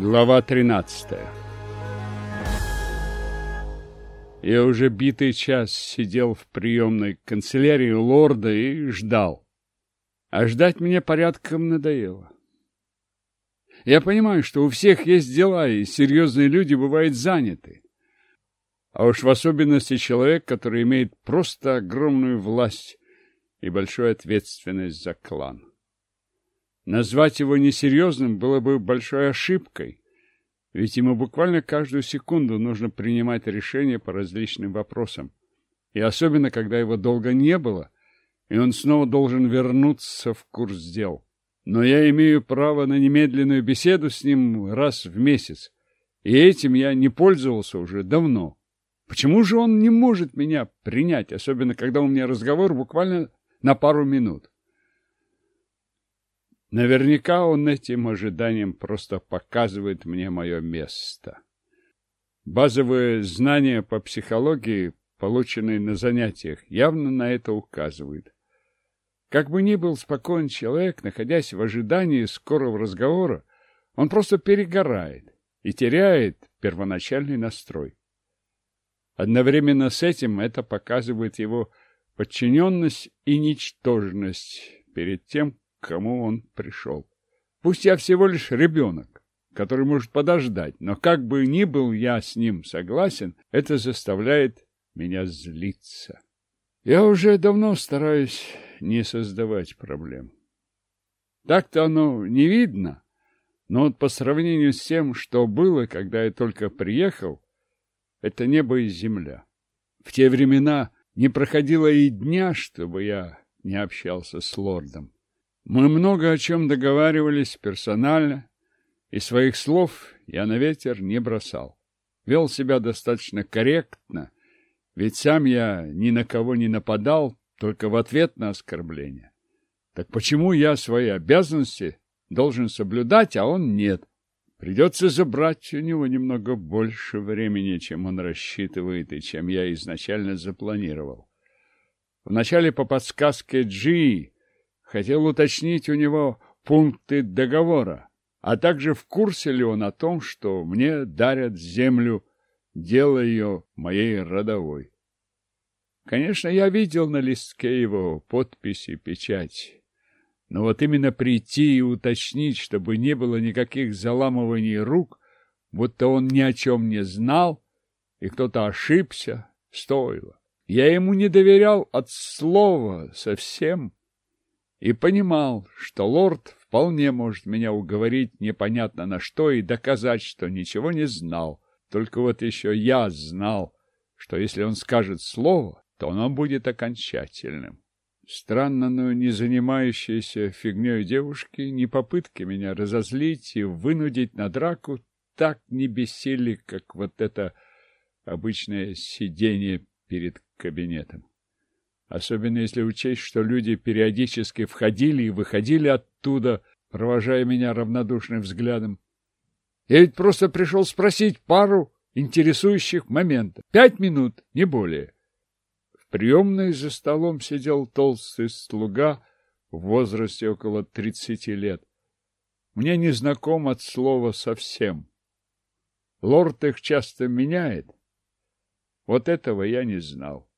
Глава 13 Я уже битый час сидел в приемной канцелярии лорда и ждал. А ждать мне порядком надоело. Я понимаю, что у всех есть дела, и серьезные люди бывают заняты. А уж в особенности человек, который имеет просто огромную власть и большую ответственность за клан. Назвать его несерьезным было бы большой ошибкой, ведь ему буквально каждую секунду нужно принимать решения по различным вопросам. И особенно, когда его долго не было, и он снова должен вернуться в курс дел. Но я имею право на немедленную беседу с ним раз в месяц, и этим я не пользовался уже давно. Почему же он не может меня принять, особенно когда у меня разговор буквально на пару минут? Наверняка он этим ожиданием просто показывает мне мое место. Базовые знания по психологии, полученные на занятиях, явно на это указывают. Как бы ни был спокоен человек, находясь в ожидании скорого разговора, он просто перегорает и теряет первоначальный настрой. Одновременно с этим это показывает его подчиненность и ничтожность перед тем, кому он пришел. Пусть я всего лишь ребенок, который может подождать, но как бы ни был я с ним согласен, это заставляет меня злиться. Я уже давно стараюсь не создавать проблем. Так-то оно не видно, но вот по сравнению с тем, что было, когда я только приехал, это небо и земля. В те времена не проходило и дня, чтобы я не общался с лордом. Мы много о чем договаривались персонально, и своих слов я на ветер не бросал. Вел себя достаточно корректно, ведь сам я ни на кого не нападал, только в ответ на оскорбление. Так почему я свои обязанности должен соблюдать, а он нет? Придется забрать у него немного больше времени, чем он рассчитывает и чем я изначально запланировал. Вначале по подсказке Джи хотел уточнить у него пункты договора, а также в курсе ли он о том, что мне дарят землю, делая ее моей родовой. Конечно, я видел на листке его подпись и печать, но вот именно прийти и уточнить, чтобы не было никаких заламываний рук, будто он ни о чем не знал, и кто-то ошибся, стоило. Я ему не доверял от слова совсем и понимал, что лорд вполне может меня уговорить непонятно на что и доказать, что ничего не знал. Только вот еще я знал, что если он скажет слово, то оно будет окончательным. Странно, но не занимающиеся фигней девушки, ни попытки меня разозлить и вынудить на драку так не бесили, как вот это обычное сидение перед кабинетом особенно если учесть, что люди периодически входили и выходили оттуда, провожая меня равнодушным взглядом. Я ведь просто пришел спросить пару интересующих моментов. Пять минут, не более. В приемной за столом сидел толстый слуга в возрасте около тридцати лет. Мне не знаком от слова совсем. Лорд их часто меняет. Вот этого я не знал.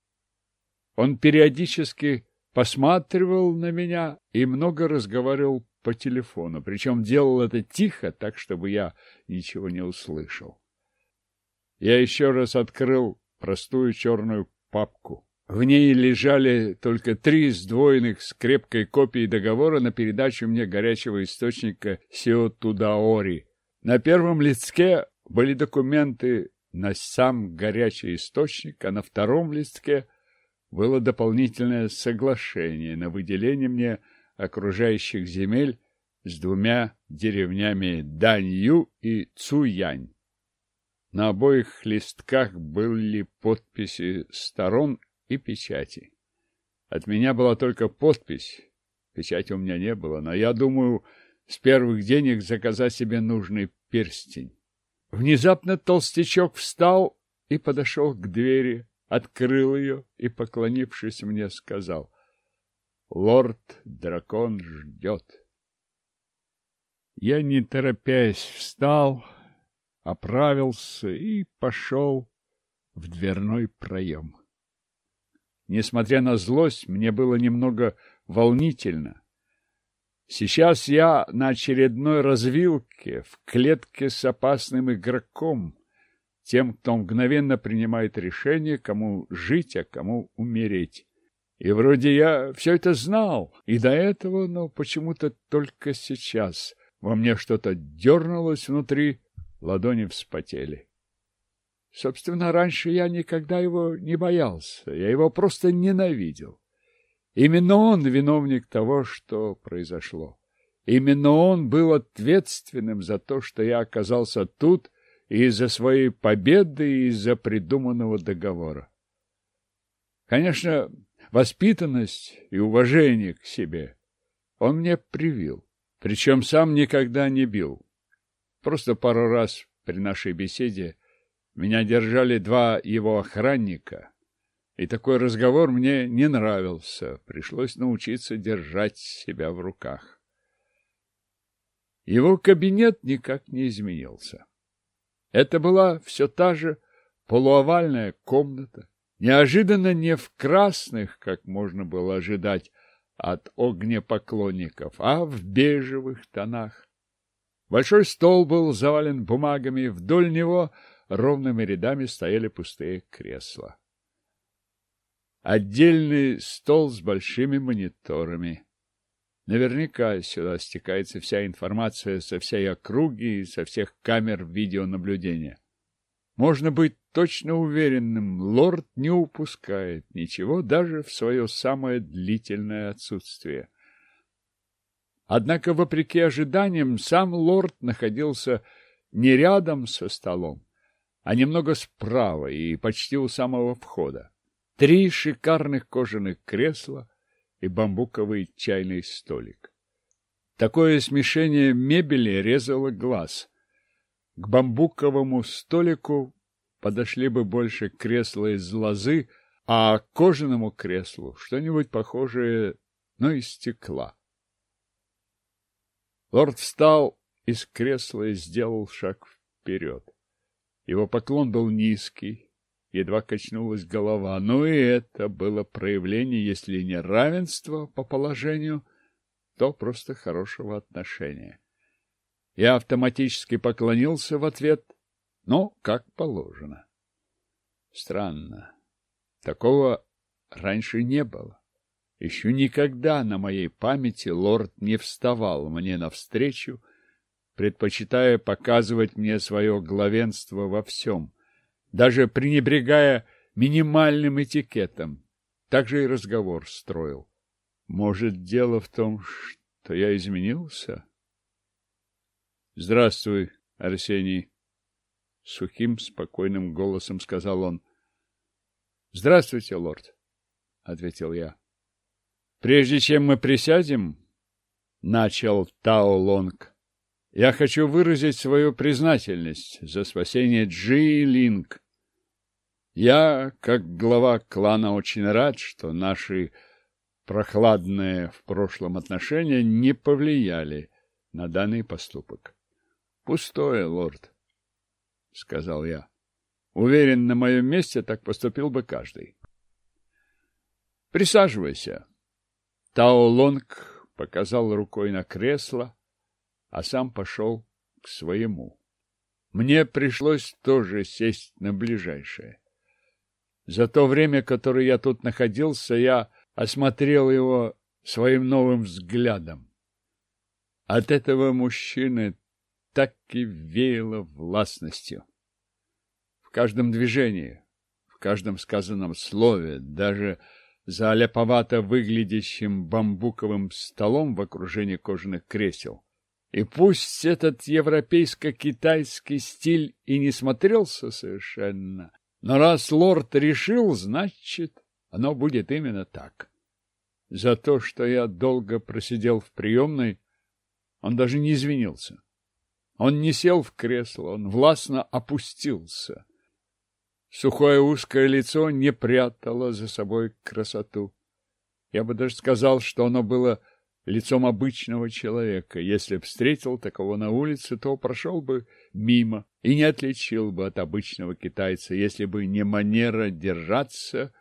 Он периодически посматривал на меня и много разговаривал по телефону, причем делал это тихо, так, чтобы я ничего не услышал. Я еще раз открыл простую черную папку. В ней лежали только три сдвоенных с крепкой копией договора на передачу мне горячего источника Сиотудаори. На первом листке были документы на сам горячий источник, а на втором листке было дополнительное соглашение на выделение мне окружающих земель с двумя деревнями Данью и Цуянь. На обоих листках были подписи сторон и печати. От меня была только подпись, печати у меня не было, но я думаю, с первых денег заказать себе нужный перстень. Внезапно толстячок встал и подошел к двери, открыл ее и, поклонившись мне, сказал, «Лорд-дракон ждет». Я, не торопясь, встал, оправился и пошел в дверной проем. Несмотря на злость, мне было немного волнительно. Сейчас я на очередной развилке, в клетке с опасным игроком, тем, кто мгновенно принимает решение, кому жить, а кому умереть. И вроде я все это знал и до этого, но почему-то только сейчас во мне что-то дернулось внутри, ладони вспотели. Собственно, раньше я никогда его не боялся, я его просто ненавидел. Именно он виновник того, что произошло. Именно он был ответственным за то, что я оказался тут из-за своей победы, и из-за придуманного договора. Конечно, воспитанность и уважение к себе он мне привил, причем сам никогда не бил. Просто пару раз при нашей беседе меня держали два его охранника, и такой разговор мне не нравился, пришлось научиться держать себя в руках. Его кабинет никак не изменился. Это была все та же полуовальная комната, неожиданно не в красных, как можно было ожидать от огнепоклонников, а в бежевых тонах. Большой стол был завален бумагами, вдоль него ровными рядами стояли пустые кресла. Отдельный стол с большими мониторами. Наверняка сюда стекается вся информация со всей округи и со всех камер видеонаблюдения. Можно быть точно уверенным, лорд не упускает ничего даже в свое самое длительное отсутствие. Однако, вопреки ожиданиям, сам лорд находился не рядом со столом, а немного справа и почти у самого входа. Три шикарных кожаных кресла, и бамбуковый чайный столик. Такое смешение мебели резало глаз. К бамбуковому столику подошли бы больше кресла из лозы, а к кожаному креслу что-нибудь похожее, но из стекла. Лорд встал из кресла и сделал шаг вперед. Его поклон был низкий, едва качнулась голова. Но и это было проявление, если не равенства по положению, то просто хорошего отношения. Я автоматически поклонился в ответ, но как положено. Странно. Такого раньше не было. Еще никогда на моей памяти лорд не вставал мне навстречу, предпочитая показывать мне свое главенство во всем — даже пренебрегая минимальным этикетом. Так же и разговор строил. Может, дело в том, что я изменился? Здравствуй, Арсений. Сухим, спокойным голосом сказал он. Здравствуйте, лорд, ответил я. Прежде чем мы присядем, начал Тао Лонг, я хочу выразить свою признательность за спасение Джи Линк я, как глава клана, очень рад, что наши прохладные в прошлом отношения не повлияли на данный поступок. — Пустое, лорд, — сказал я. — Уверен, на моем месте так поступил бы каждый. — Присаживайся. Тао Лонг показал рукой на кресло, а сам пошел к своему. Мне пришлось тоже сесть на ближайшее. За то время, которое я тут находился, я осмотрел его своим новым взглядом. От этого мужчины так и веяло властностью. В каждом движении, в каждом сказанном слове, даже за ляповато выглядящим бамбуковым столом в окружении кожаных кресел. И пусть этот европейско-китайский стиль и не смотрелся совершенно но раз лорд решил, значит, оно будет именно так. За то, что я долго просидел в приемной, он даже не извинился. Он не сел в кресло, он властно опустился. Сухое узкое лицо не прятало за собой красоту. Я бы даже сказал, что оно было лицом обычного человека. Если б встретил такого на улице, то прошел бы мимо и не отличил бы от обычного китайца, если бы не манера держаться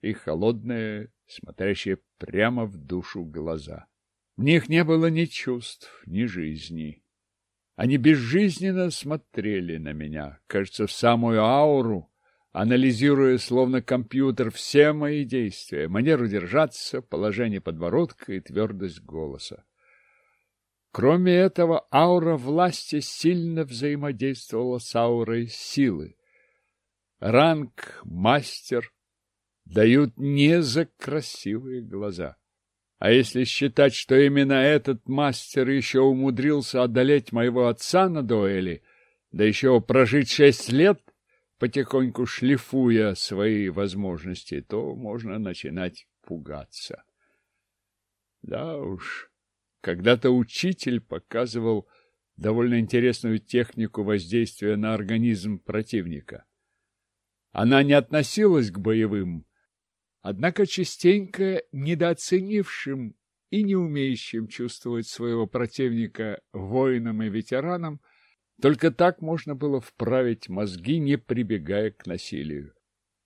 и холодные, смотрящие прямо в душу глаза. В них не было ни чувств, ни жизни. Они безжизненно смотрели на меня, кажется, в самую ауру, анализируя, словно компьютер, все мои действия, манеру держаться, положение подбородка и твердость голоса. Кроме этого, аура власти сильно взаимодействовала с аурой силы. Ранг, мастер дают не за красивые глаза. А если считать, что именно этот мастер еще умудрился одолеть моего отца на дуэли, да еще прожить шесть лет, потихоньку шлифуя свои возможности, то можно начинать пугаться. Да уж, когда-то учитель показывал довольно интересную технику воздействия на организм противника. Она не относилась к боевым, однако частенько недооценившим и не умеющим чувствовать своего противника воинам и ветеранам, только так можно было вправить мозги, не прибегая к насилию.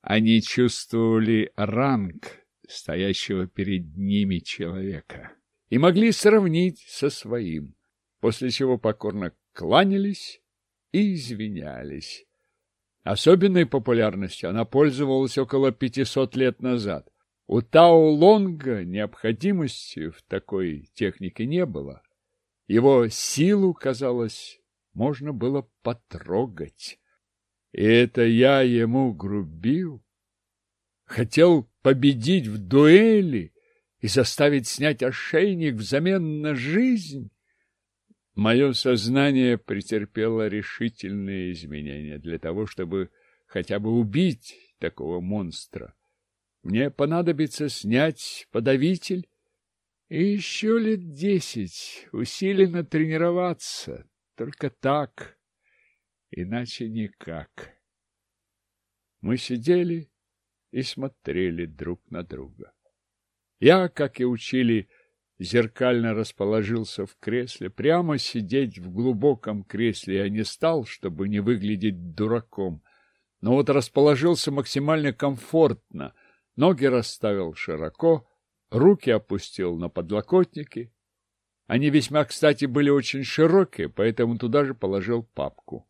Они чувствовали ранг стоящего перед ними человека и могли сравнить со своим, после чего покорно кланялись и извинялись. Особенной популярностью она пользовалась около 500 лет назад. У Тао Лонга необходимости в такой технике не было. Его силу, казалось, можно было потрогать. И это я ему грубил. Хотел победить в дуэли и заставить снять ошейник взамен на жизнь. Мое сознание претерпело решительные изменения для того, чтобы хотя бы убить такого монстра. Мне понадобится снять подавитель и еще лет десять усиленно тренироваться, только так, иначе никак. Мы сидели и смотрели друг на друга. Я, как и учили, зеркально расположился в кресле. Прямо сидеть в глубоком кресле я не стал, чтобы не выглядеть дураком. Но вот расположился максимально комфортно, ноги расставил широко, руки опустил на подлокотники, они весьма, кстати, были очень широкие, поэтому туда же положил папку.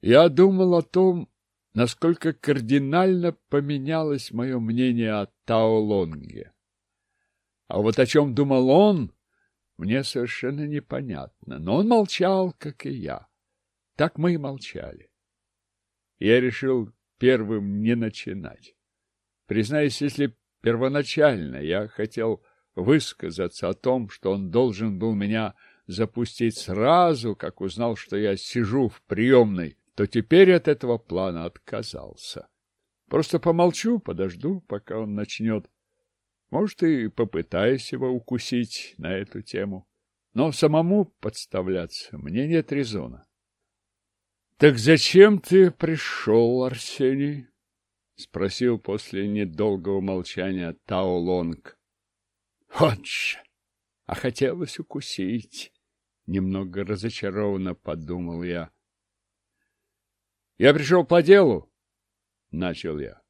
Я думал о том, насколько кардинально поменялось мое мнение о Таолонге. А вот о чем думал он, мне совершенно непонятно. Но он молчал, как и я. Так мы и молчали. Я решил первым не начинать. Признаюсь, если первоначально я хотел высказаться о том, что он должен был меня запустить сразу, как узнал, что я сижу в приемной, то теперь от этого плана отказался. Просто помолчу, подожду, пока он начнет. Может, и попытаюсь его укусить на эту тему. Но самому подставляться мне нет резона. — Так зачем ты пришел, Арсений? — спросил после недолгого молчания Тао Лонг. Же! А хотелось укусить. Немного разочарованно подумал я. Я пришел по делу, начал я.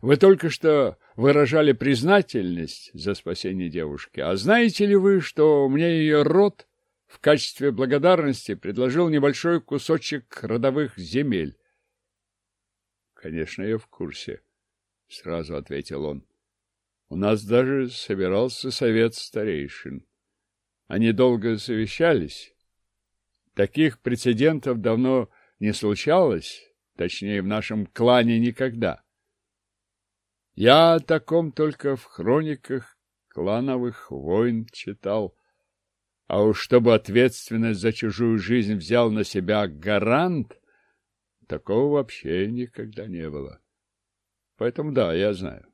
Вы только что выражали признательность за спасение девушки. А знаете ли вы, что мне ее род в качестве благодарности предложил небольшой кусочек родовых земель? Конечно, я в курсе, сразу ответил он. У нас даже собирался совет старейшин. Они долго совещались. Таких прецедентов давно не случалось, точнее, в нашем клане никогда. Я о таком только в хрониках клановых войн читал. А уж чтобы ответственность за чужую жизнь взял на себя гарант, такого вообще никогда не было. Поэтому да, я знаю.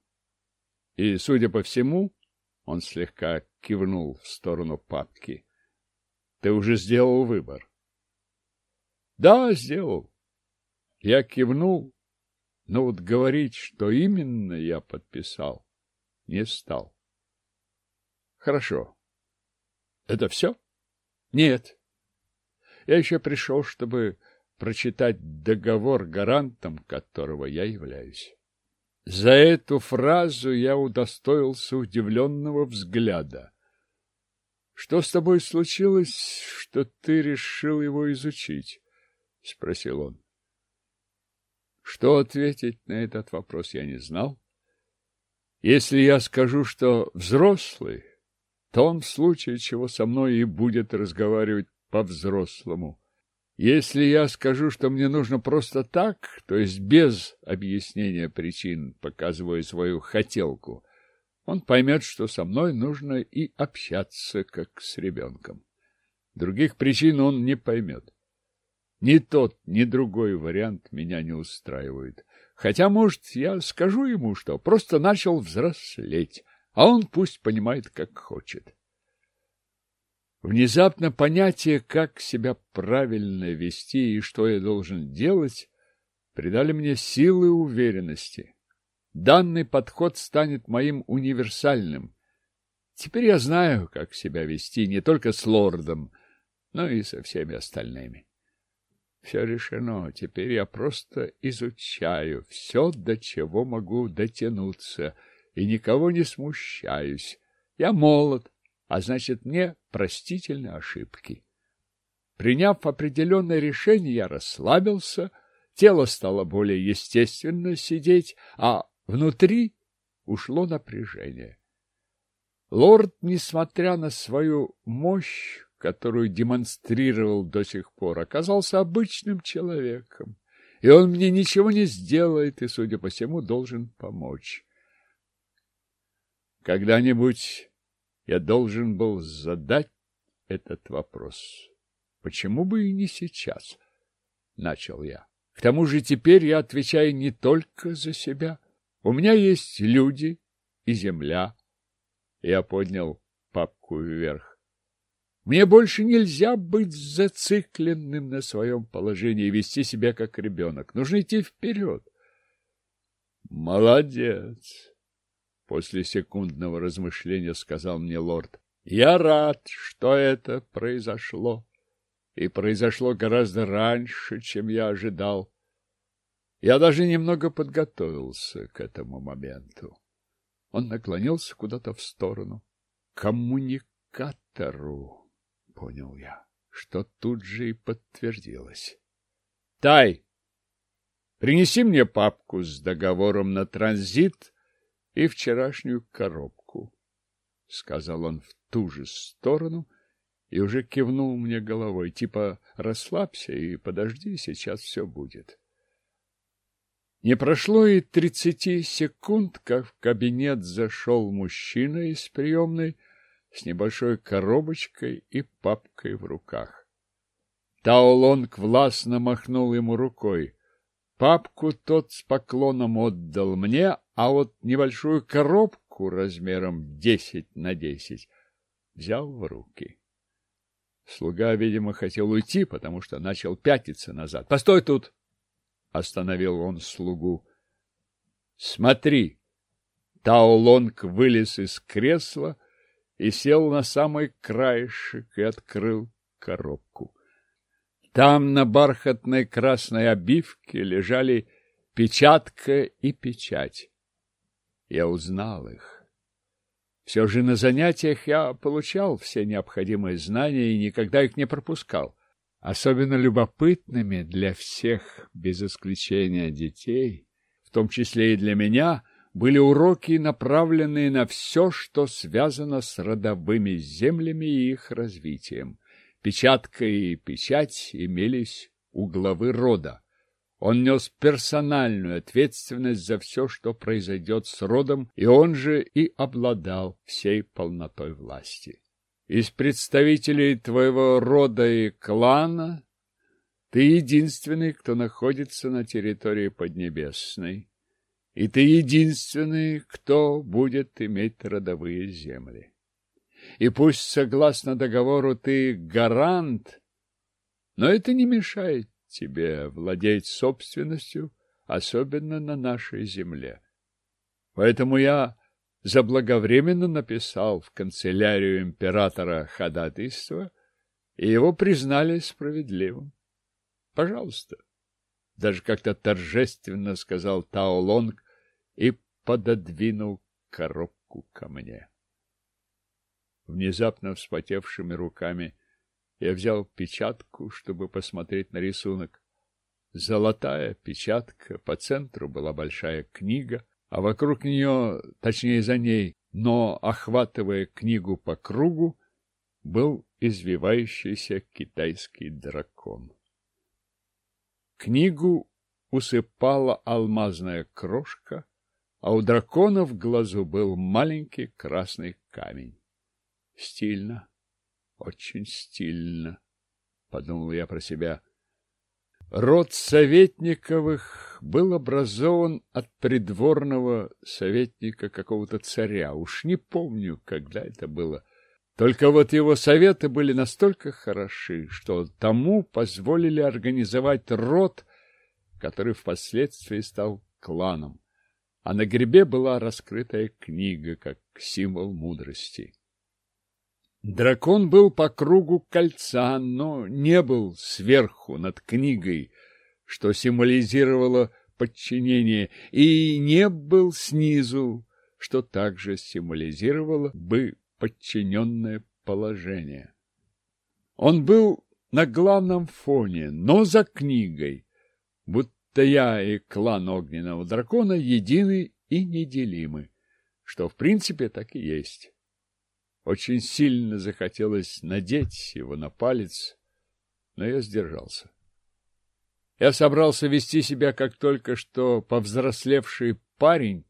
И, судя по всему, он слегка кивнул в сторону папки. Ты уже сделал выбор. Да, сделал. Я кивнул, но вот говорить, что именно я подписал, не стал. Хорошо. Это все? Нет. Я еще пришел, чтобы прочитать договор, гарантом которого я являюсь. За эту фразу я удостоился удивленного взгляда. — Что с тобой случилось, что ты решил его изучить? — спросил он. Что ответить на этот вопрос я не знал. Если я скажу, что взрослый, то он в случае чего со мной и будет разговаривать по-взрослому. Если я скажу, что мне нужно просто так, то есть без объяснения причин, показывая свою хотелку, он поймет, что со мной нужно и общаться, как с ребенком. Других причин он не поймет. Ни тот, ни другой вариант меня не устраивает. Хотя, может, я скажу ему, что просто начал взрослеть, а он пусть понимает, как хочет. Внезапно понятие, как себя правильно вести и что я должен делать, придали мне силы и уверенности. Данный подход станет моим универсальным. Теперь я знаю, как себя вести не только с лордом, но и со всеми остальными. Все решено. Теперь я просто изучаю все, до чего могу дотянуться, и никого не смущаюсь. Я молод, а значит, мне простительны ошибки. Приняв определенное решение, я расслабился, тело стало более естественно сидеть, а внутри ушло напряжение. Лорд, несмотря на свою мощь, которую демонстрировал до сих пор, оказался обычным человеком, и он мне ничего не сделает и, судя по всему, должен помочь. Когда-нибудь я должен был задать этот вопрос. Почему бы и не сейчас? Начал я. К тому же теперь я отвечаю не только за себя. У меня есть люди и земля. Я поднял папку вверх. Мне больше нельзя быть зацикленным на своем положении и вести себя как ребенок. Нужно идти вперед. Молодец! После секундного размышления сказал мне лорд. Я рад, что это произошло. И произошло гораздо раньше, чем я ожидал. Я даже немного подготовился к этому моменту. Он наклонился куда-то в сторону. Коммуникатору, понял я, что тут же и подтвердилось. Тай, принеси мне папку с договором на транзит и вчерашнюю коробку, — сказал он в ту же сторону и уже кивнул мне головой, типа «расслабься и подожди, сейчас все будет». Не прошло и тридцати секунд, как в кабинет зашел мужчина из приемной с небольшой коробочкой и папкой в руках. Таолонг властно махнул ему рукой. Папку тот с поклоном отдал мне, а вот небольшую коробку размером десять на десять взял в руки. Слуга, видимо, хотел уйти, потому что начал пятиться назад. — Постой тут! — остановил он слугу. — Смотри! Таолонг вылез из кресла и сел на самый краешек и открыл коробку. Там на бархатной красной обивке лежали печатка и печать. Я узнал их. Все же на занятиях я получал все необходимые знания и никогда их не пропускал. Особенно любопытными для всех, без исключения детей, в том числе и для меня, были уроки, направленные на все, что связано с родовыми землями и их развитием. Печатка и печать имелись у главы рода. Он нес персональную ответственность за все, что произойдет с родом, и он же и обладал всей полнотой власти. Из представителей твоего рода и клана ты единственный, кто находится на территории Поднебесной, и ты единственный, кто будет иметь родовые земли. И пусть, согласно договору, ты гарант, но это не мешает тебе владеть собственностью, особенно на нашей земле. Поэтому я заблаговременно написал в канцелярию императора ходатайство, и его признали справедливым. Пожалуйста. Даже как-то торжественно сказал Тао Лонг и пододвинул коробку ко мне. Внезапно вспотевшими руками я взял печатку, чтобы посмотреть на рисунок. Золотая печатка, по центру была большая книга, а вокруг нее, точнее за ней, но охватывая книгу по кругу, был извивающийся китайский дракон. Книгу усыпала алмазная крошка, а у дракона в глазу был маленький красный камень. Стильно, очень стильно, — подумал я про себя. Род Советниковых был образован от придворного советника какого-то царя. Уж не помню, когда это было. Только вот его советы были настолько хороши, что тому позволили организовать род, который впоследствии стал кланом. А на гребе была раскрытая книга, как символ мудрости. Дракон был по кругу кольца, но не был сверху над книгой, что символизировало подчинение, и не был снизу, что также символизировало бы подчиненное положение. Он был на главном фоне, но за книгой, будто я и клан огненного дракона едины и неделимы, что в принципе так и есть. Очень сильно захотелось надеть его на палец, но я сдержался. Я собрался вести себя как только что повзрослевший парень,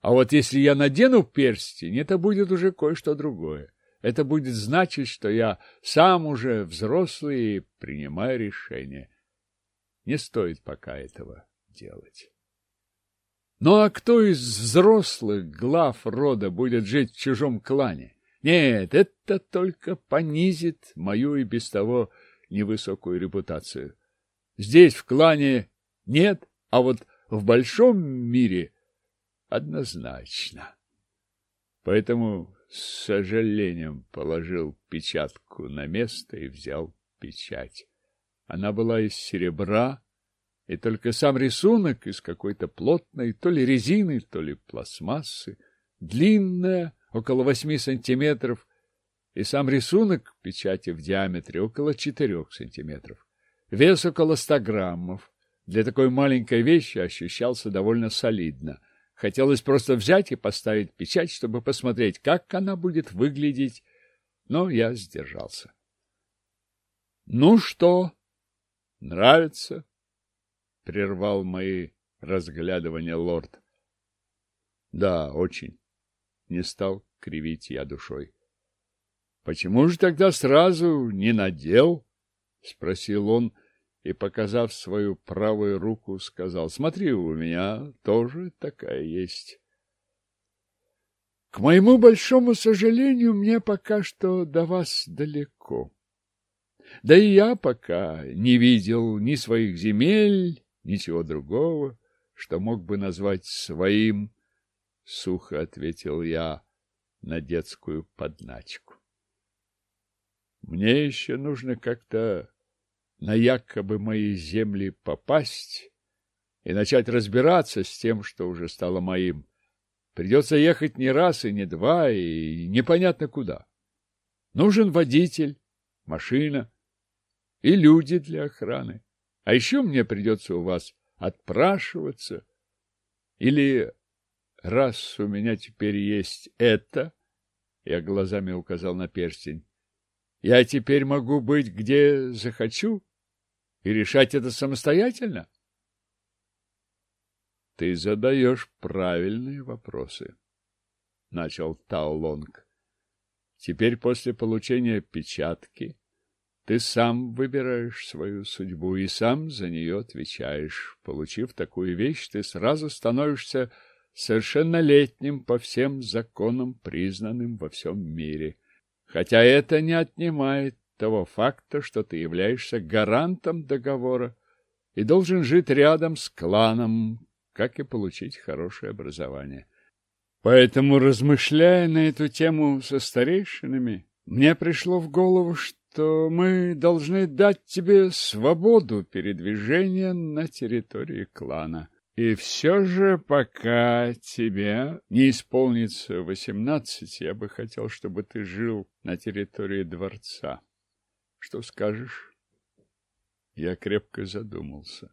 а вот если я надену перстень, это будет уже кое-что другое. Это будет значить, что я сам уже взрослый и принимаю решение. Не стоит пока этого делать. Ну а кто из взрослых глав рода будет жить в чужом клане? Нет, это только понизит мою и без того невысокую репутацию. Здесь, в клане, нет, а вот в большом мире однозначно. Поэтому с сожалением положил печатку на место и взял печать. Она была из серебра, и только сам рисунок из какой-то плотной то ли резины, то ли пластмассы, длинная, около восьми сантиметров, и сам рисунок печати в диаметре около четырех сантиметров. Вес около ста граммов. Для такой маленькой вещи ощущался довольно солидно. Хотелось просто взять и поставить печать, чтобы посмотреть, как она будет выглядеть, но я сдержался. — Ну что, нравится? — прервал мои разглядывания лорд. — Да, очень. Не стал кривить я душой. — Почему же тогда сразу не надел? — спросил он, — и, показав свою правую руку, сказал, «Смотри, у меня тоже такая есть». К моему большому сожалению, мне пока что до вас далеко. Да и я пока не видел ни своих земель, ничего другого, что мог бы назвать своим, — сухо ответил я на детскую подначку. Мне еще нужно как-то на якобы мои земли попасть и начать разбираться с тем, что уже стало моим. Придется ехать не раз и не два, и непонятно куда. Нужен водитель, машина и люди для охраны. А еще мне придется у вас отпрашиваться. Или раз у меня теперь есть это, я глазами указал на перстень, я теперь могу быть где захочу и решать это самостоятельно? — Ты задаешь правильные вопросы, — начал Тао Лонг. — Теперь после получения печатки ты сам выбираешь свою судьбу и сам за нее отвечаешь. Получив такую вещь, ты сразу становишься совершеннолетним по всем законам, признанным во всем мире. — хотя это не отнимает того факта, что ты являешься гарантом договора и должен жить рядом с кланом, как и получить хорошее образование. Поэтому, размышляя на эту тему со старейшинами, мне пришло в голову, что мы должны дать тебе свободу передвижения на территории клана. И все же, пока тебе не исполнится восемнадцать, я бы хотел, чтобы ты жил на территории дворца. Что скажешь? Я крепко задумался.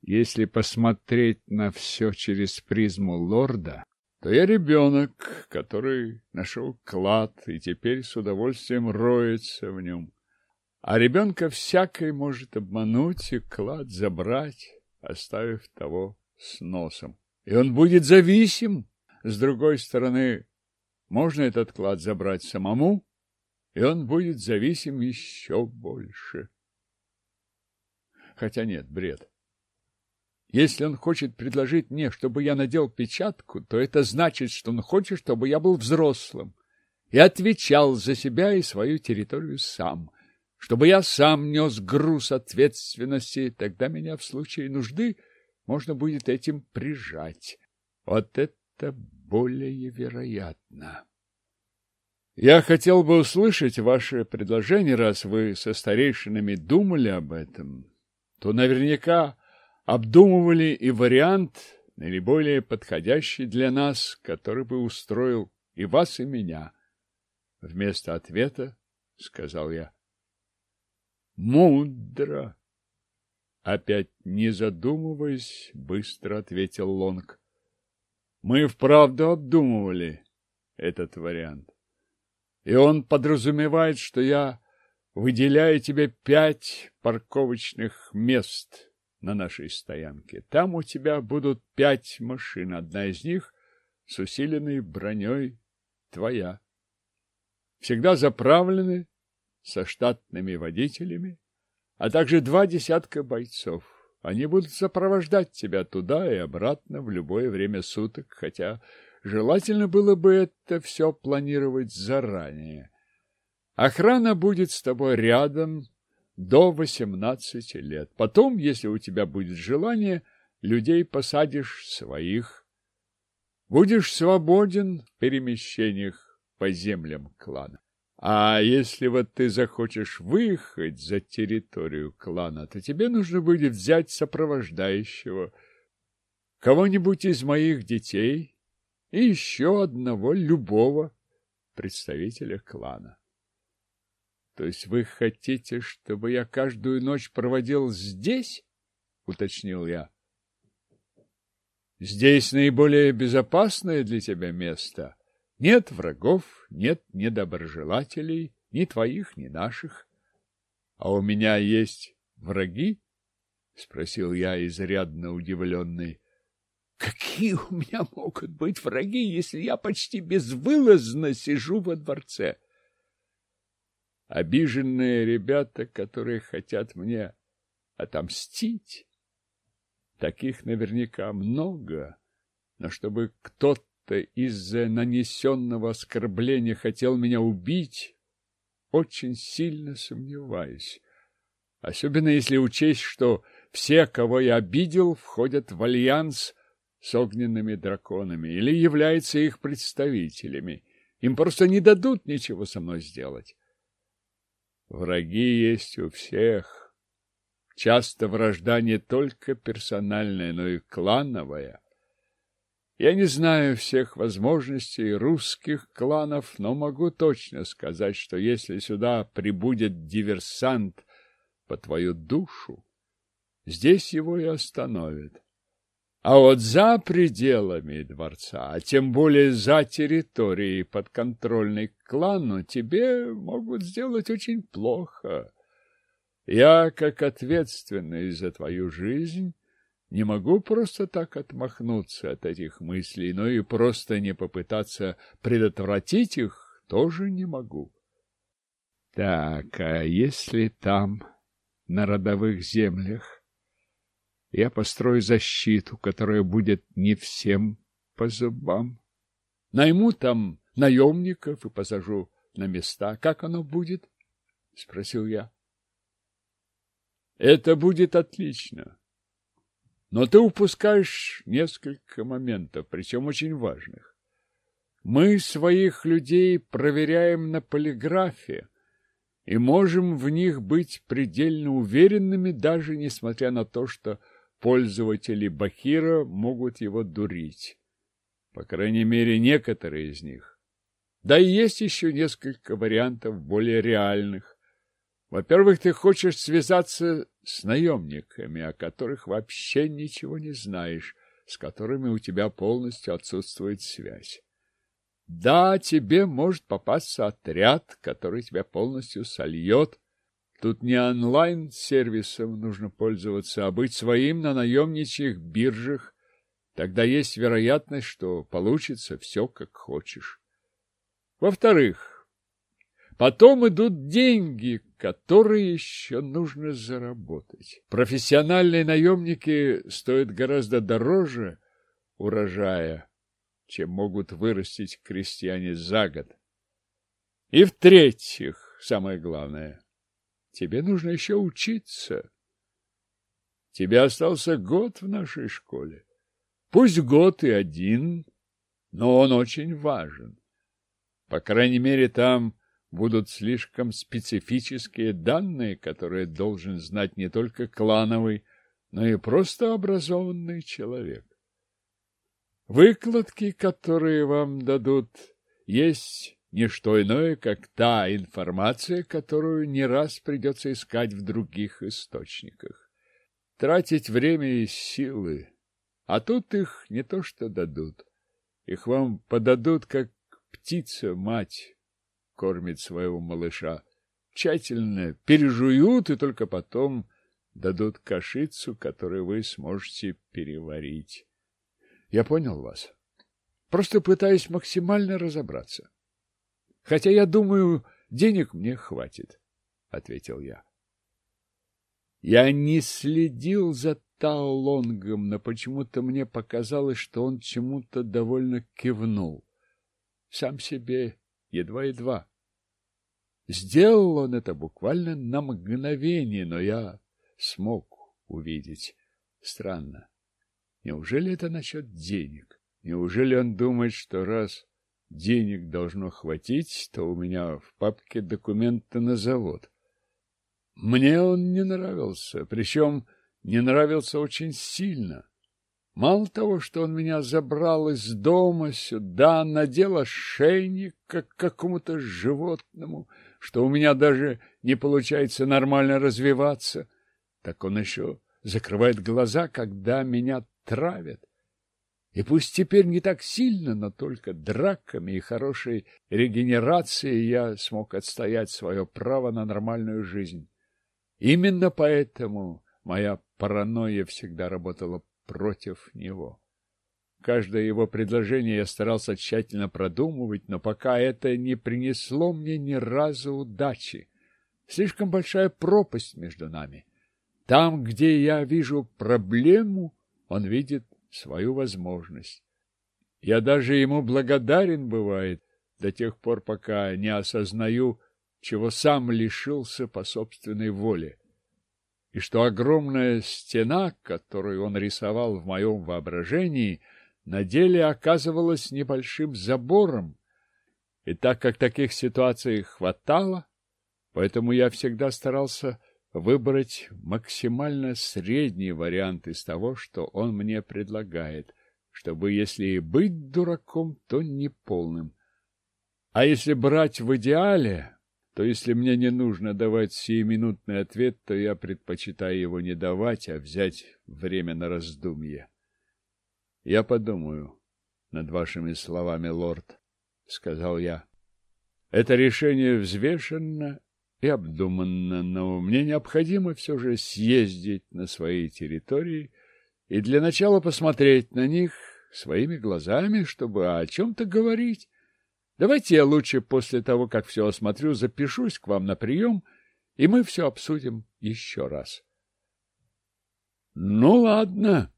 Если посмотреть на все через призму лорда, то я ребенок, который нашел клад и теперь с удовольствием роется в нем. А ребенка всякой может обмануть и клад забрать оставив того с носом. И он будет зависим. С другой стороны, можно этот клад забрать самому, и он будет зависим еще больше. Хотя нет, бред. Если он хочет предложить мне, чтобы я надел печатку, то это значит, что он хочет, чтобы я был взрослым и отвечал за себя и свою территорию сам чтобы я сам нес груз ответственности, тогда меня в случае нужды можно будет этим прижать. Вот это более вероятно. Я хотел бы услышать ваше предложение, раз вы со старейшинами думали об этом, то наверняка обдумывали и вариант, наиболее подходящий для нас, который бы устроил и вас, и меня. Вместо ответа сказал я. Мудро. Опять не задумываясь, быстро ответил Лонг. Мы вправду обдумывали этот вариант. И он подразумевает, что я выделяю тебе пять парковочных мест на нашей стоянке. Там у тебя будут пять машин, одна из них с усиленной броней твоя. Всегда заправлены со штатными водителями, а также два десятка бойцов. Они будут сопровождать тебя туда и обратно в любое время суток, хотя желательно было бы это все планировать заранее. Охрана будет с тобой рядом до восемнадцати лет. Потом, если у тебя будет желание, людей посадишь своих. Будешь свободен в перемещениях по землям клана. А если вот ты захочешь выехать за территорию клана, то тебе нужно будет взять сопровождающего, кого-нибудь из моих детей и еще одного любого представителя клана. То есть вы хотите, чтобы я каждую ночь проводил здесь? уточнил я. Здесь наиболее безопасное для тебя место. Нет врагов, нет недоброжелателей, ни твоих, ни наших. А у меня есть враги? — спросил я, изрядно удивленный. — Какие у меня могут быть враги, если я почти безвылазно сижу во дворце? Обиженные ребята, которые хотят мне отомстить. Таких наверняка много, но чтобы кто-то кто из-за нанесенного оскорбления хотел меня убить, очень сильно сомневаюсь. Особенно если учесть, что все, кого я обидел, входят в альянс с огненными драконами или являются их представителями. Им просто не дадут ничего со мной сделать. Враги есть у всех. Часто вражда не только персональная, но и клановая. Я не знаю всех возможностей русских кланов, но могу точно сказать, что если сюда прибудет диверсант по твою душу, здесь его и остановят. А вот за пределами дворца, а тем более за территорией подконтрольной клану, тебе могут сделать очень плохо. Я, как ответственный за твою жизнь, не могу просто так отмахнуться от этих мыслей, но и просто не попытаться предотвратить их тоже не могу. Так, а если там, на родовых землях, я построю защиту, которая будет не всем по зубам? Найму там наемников и посажу на места. Как оно будет? — спросил я. — Это будет отлично. Но ты упускаешь несколько моментов, причем очень важных. Мы своих людей проверяем на полиграфе и можем в них быть предельно уверенными, даже несмотря на то, что пользователи Бахира могут его дурить. По крайней мере, некоторые из них. Да и есть еще несколько вариантов более реальных. Во-первых, ты хочешь связаться с наемниками, о которых вообще ничего не знаешь, с которыми у тебя полностью отсутствует связь. Да, тебе может попасться отряд, который тебя полностью сольет. Тут не онлайн-сервисом нужно пользоваться, а быть своим на наемничьих биржах. Тогда есть вероятность, что получится все, как хочешь. Во-вторых, потом идут деньги, которые еще нужно заработать. Профессиональные наемники стоят гораздо дороже урожая, чем могут вырастить крестьяне за год. И в-третьих, самое главное, тебе нужно еще учиться. Тебе остался год в нашей школе. Пусть год и один, но он очень важен. По крайней мере, там будут слишком специфические данные, которые должен знать не только клановый, но и просто образованный человек. Выкладки, которые вам дадут, есть не что иное, как та информация, которую не раз придется искать в других источниках. Тратить время и силы, а тут их не то что дадут, их вам подадут, как птица-мать кормит своего малыша. Тщательно пережуют и только потом дадут кашицу, которую вы сможете переварить. Я понял вас. Просто пытаюсь максимально разобраться. Хотя я думаю, денег мне хватит, — ответил я. Я не следил за Таолонгом, но почему-то мне показалось, что он чему-то довольно кивнул сам себе едва-едва. Сделал он это буквально на мгновение, но я смог увидеть. Странно. Неужели это насчет денег? Неужели он думает, что раз денег должно хватить, то у меня в папке документы на завод? Мне он не нравился, причем не нравился очень сильно. Мало того, что он меня забрал из дома сюда, надел ошейник, как какому-то животному, что у меня даже не получается нормально развиваться, так он еще закрывает глаза, когда меня травят. И пусть теперь не так сильно, но только драками и хорошей регенерацией я смог отстоять свое право на нормальную жизнь. Именно поэтому моя паранойя всегда работала против него. Каждое его предложение я старался тщательно продумывать, но пока это не принесло мне ни разу удачи. Слишком большая пропасть между нами. Там, где я вижу проблему, он видит свою возможность. Я даже ему благодарен бывает до тех пор, пока не осознаю, чего сам лишился по собственной воле и что огромная стена, которую он рисовал в моем воображении, на деле оказывалась небольшим забором. И так как таких ситуаций хватало, поэтому я всегда старался выбрать максимально средний вариант из того, что он мне предлагает, чтобы, если и быть дураком, то не полным. А если брать в идеале, то если мне не нужно давать сиюминутный ответ, то я предпочитаю его не давать, а взять время на раздумье. — Я подумаю над вашими словами, лорд, — сказал я. — Это решение взвешенно и обдуманно, но мне необходимо все же съездить на свои территории и для начала посмотреть на них своими глазами, чтобы о чем-то говорить. Давайте я лучше после того, как все осмотрю, запишусь к вам на прием, и мы все обсудим еще раз. — Ну, ладно,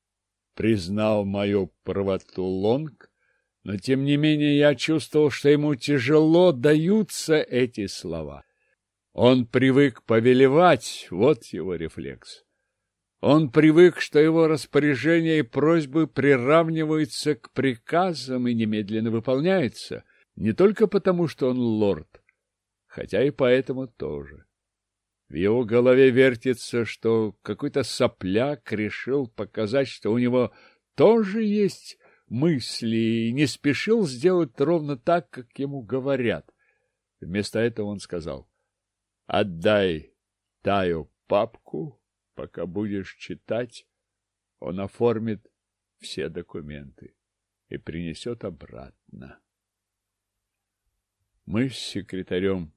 — признал мою правоту Лонг, но, тем не менее, я чувствовал, что ему тяжело даются эти слова. Он привык повелевать, вот его рефлекс. Он привык, что его распоряжения и просьбы приравниваются к приказам и немедленно выполняются, не только потому, что он лорд, хотя и поэтому тоже. В его голове вертится, что какой-то сопляк решил показать, что у него тоже есть мысли, и не спешил сделать ровно так, как ему говорят. Вместо этого он сказал, «Отдай Таю папку, пока будешь читать, он оформит все документы и принесет обратно». Мы с секретарем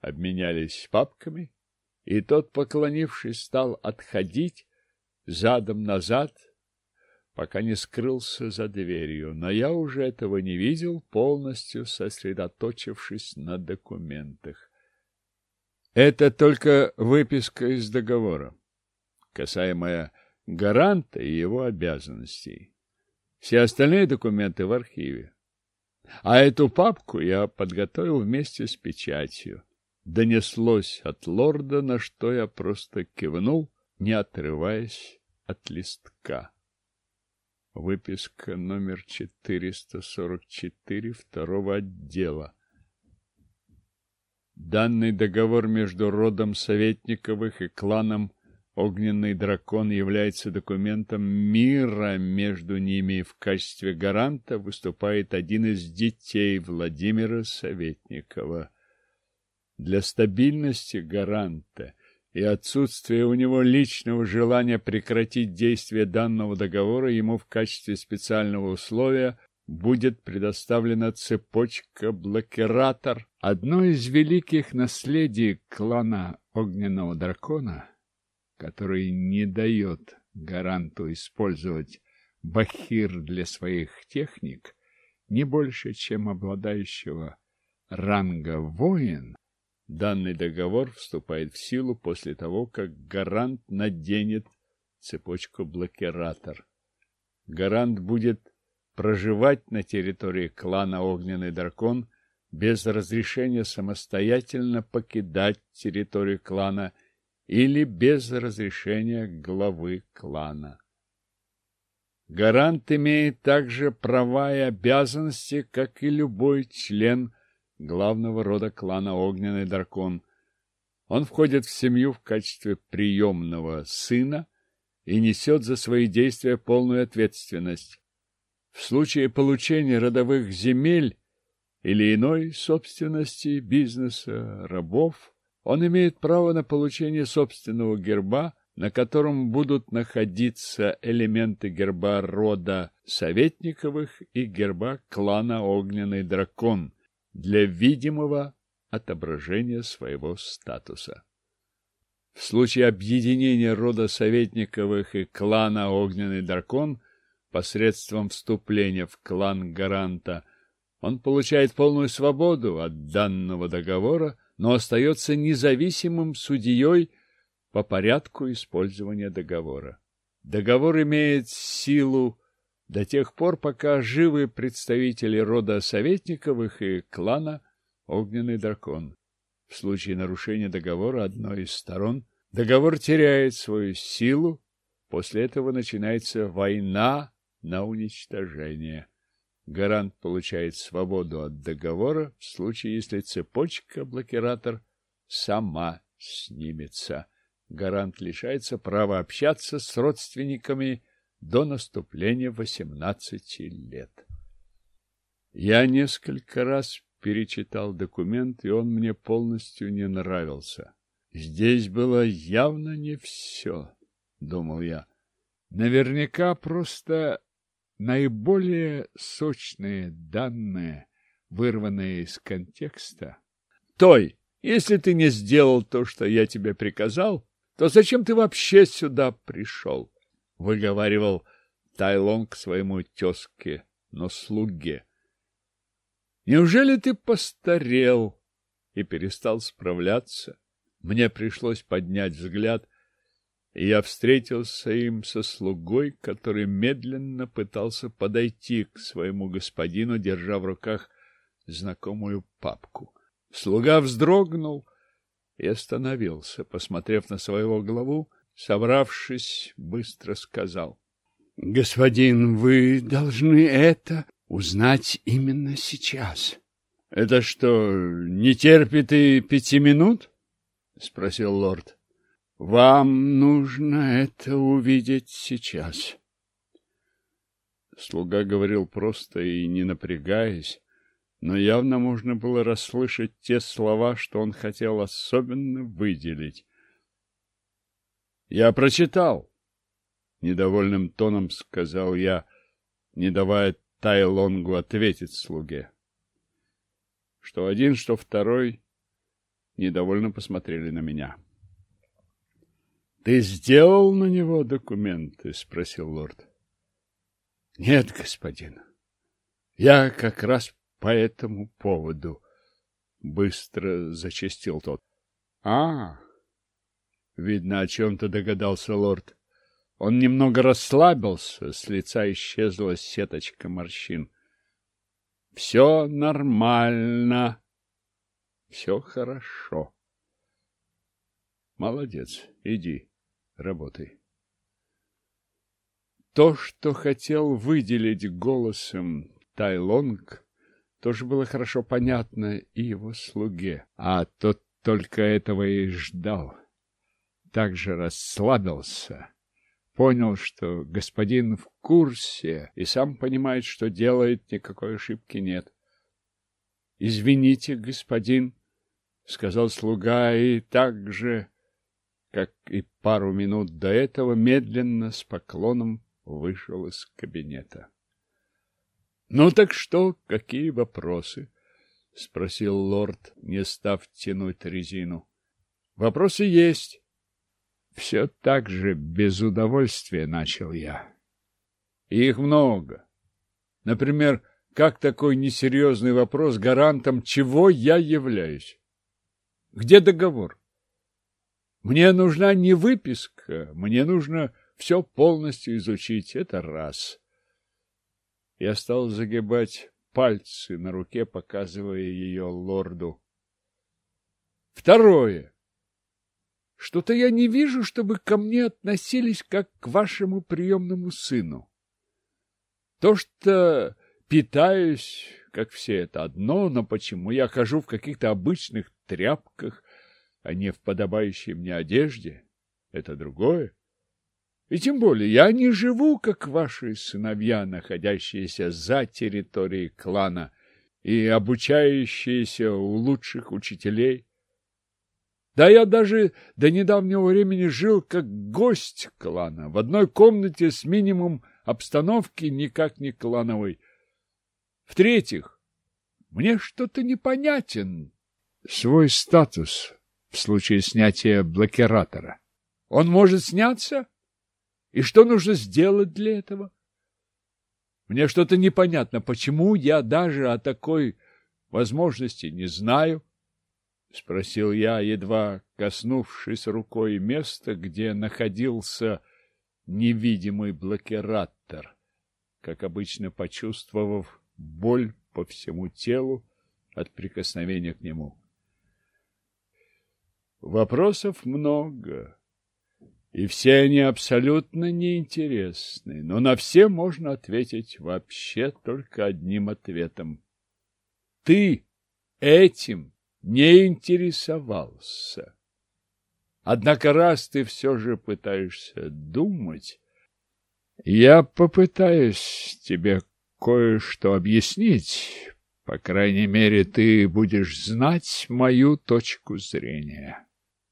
обменялись папками, и тот, поклонившись, стал отходить задом назад, пока не скрылся за дверью, но я уже этого не видел, полностью сосредоточившись на документах. Это только выписка из договора, касаемая гаранта и его обязанностей. Все остальные документы в архиве. А эту папку я подготовил вместе с печатью. Донеслось от лорда, на что я просто кивнул, не отрываясь от листка. Выписка номер 444 второго отдела. Данный договор между родом Советниковых и кланом Огненный дракон является документом мира между ними, и в качестве гаранта выступает один из детей Владимира Советникова. Для стабильности гаранта – и отсутствие у него личного желания прекратить действие данного договора ему в качестве специального условия будет предоставлена цепочка-блокиратор. Одно из великих наследий клана Огненного Дракона, который не дает гаранту использовать бахир для своих техник, не больше, чем обладающего ранга воин, Данный договор вступает в силу после того, как гарант наденет цепочку-блокиратор. Гарант будет проживать на территории клана Огненный Дракон без разрешения самостоятельно покидать территорию клана или без разрешения главы клана. Гарант имеет также права и обязанности, как и любой член главного рода клана Огненный Дракон. Он входит в семью в качестве приемного сына и несет за свои действия полную ответственность. В случае получения родовых земель или иной собственности, бизнеса, рабов, он имеет право на получение собственного герба, на котором будут находиться элементы герба рода Советниковых и герба клана Огненный Дракон, для видимого отображения своего статуса. В случае объединения рода Советниковых и клана Огненный Дракон посредством вступления в клан Гаранта он получает полную свободу от данного договора, но остается независимым судьей по порядку использования договора. Договор имеет силу до тех пор, пока живы представители рода Советниковых и клана Огненный Дракон. В случае нарушения договора одной из сторон договор теряет свою силу, после этого начинается война на уничтожение. Гарант получает свободу от договора в случае, если цепочка-блокиратор сама снимется. Гарант лишается права общаться с родственниками до наступления восемнадцати лет. Я несколько раз перечитал документ, и он мне полностью не нравился. Здесь было явно не все, думал я. Наверняка просто наиболее сочные данные, вырванные из контекста. Той, если ты не сделал то, что я тебе приказал, то зачем ты вообще сюда пришел? — выговаривал Тайлонг своему тезке, но слуге. «Неужели ты постарел и перестал справляться?» Мне пришлось поднять взгляд, я встретился им со слугой, который медленно пытался подойти к своему господину, держа в руках знакомую папку. Слуга вздрогнул и остановился, посмотрев на своего главу, собравшись, быстро сказал. — Господин, вы должны это узнать именно сейчас. — Это что, не терпит и пяти минут? — спросил лорд. — Вам нужно это увидеть сейчас. Слуга говорил просто и не напрягаясь, но явно можно было расслышать те слова, что он хотел особенно выделить. «Я прочитал», — недовольным тоном сказал я, не давая Тайлонгу ответить слуге. Что один, что второй недовольно посмотрели на меня. «Ты сделал на него документы?» — спросил лорд. — Нет, господин. Я как раз по этому поводу. Быстро зачастил тот. — А, видно, о чем-то догадался лорд. Он немного расслабился, с лица исчезла сеточка морщин. — Все нормально. Все хорошо. — Молодец, иди, работай. То, что хотел выделить голосом Тайлонг, тоже было хорошо понятно и его слуге, а тот только этого и ждал. Также расслабился, понял, что господин в курсе и сам понимает, что делает, никакой ошибки нет. — Извините, господин, — сказал слуга, и так же, как и пару минут до этого, медленно, с поклоном вышел из кабинета. — Ну так что, какие вопросы? — спросил лорд, не став тянуть резину. — Вопросы есть. Все так же без удовольствия начал я. их много. Например, как такой несерьезный вопрос гарантом, чего я являюсь? Где договор? Мне нужна не выписка, мне нужно все полностью изучить. Это раз. Я стал загибать пальцы на руке, показывая ее лорду. Второе. Что-то я не вижу, чтобы ко мне относились как к вашему приемному сыну. То, что питаюсь, как все, это одно, но почему я хожу в каких-то обычных тряпках, а не в подобающей мне одежде, это другое. И тем более я не живу, как ваши сыновья, находящиеся за территорией клана и обучающиеся у лучших учителей. Да я даже до недавнего времени жил как гость клана, в одной комнате с минимум обстановки никак не клановой. В-третьих, мне что-то непонятен свой статус в случае снятия блокиратора. Он может сняться? И что нужно сделать для этого? Мне что-то непонятно, почему я даже о такой возможности не знаю. — спросил я, едва коснувшись рукой места, где находился невидимый блокиратор, как обычно почувствовав боль по всему телу от прикосновения к нему. Вопросов много. И все они абсолютно неинтересны, но на все можно ответить вообще только одним ответом. Ты этим не интересовался. Однако раз ты все же пытаешься думать, я попытаюсь тебе кое-что объяснить. По крайней мере, ты будешь знать мою точку зрения.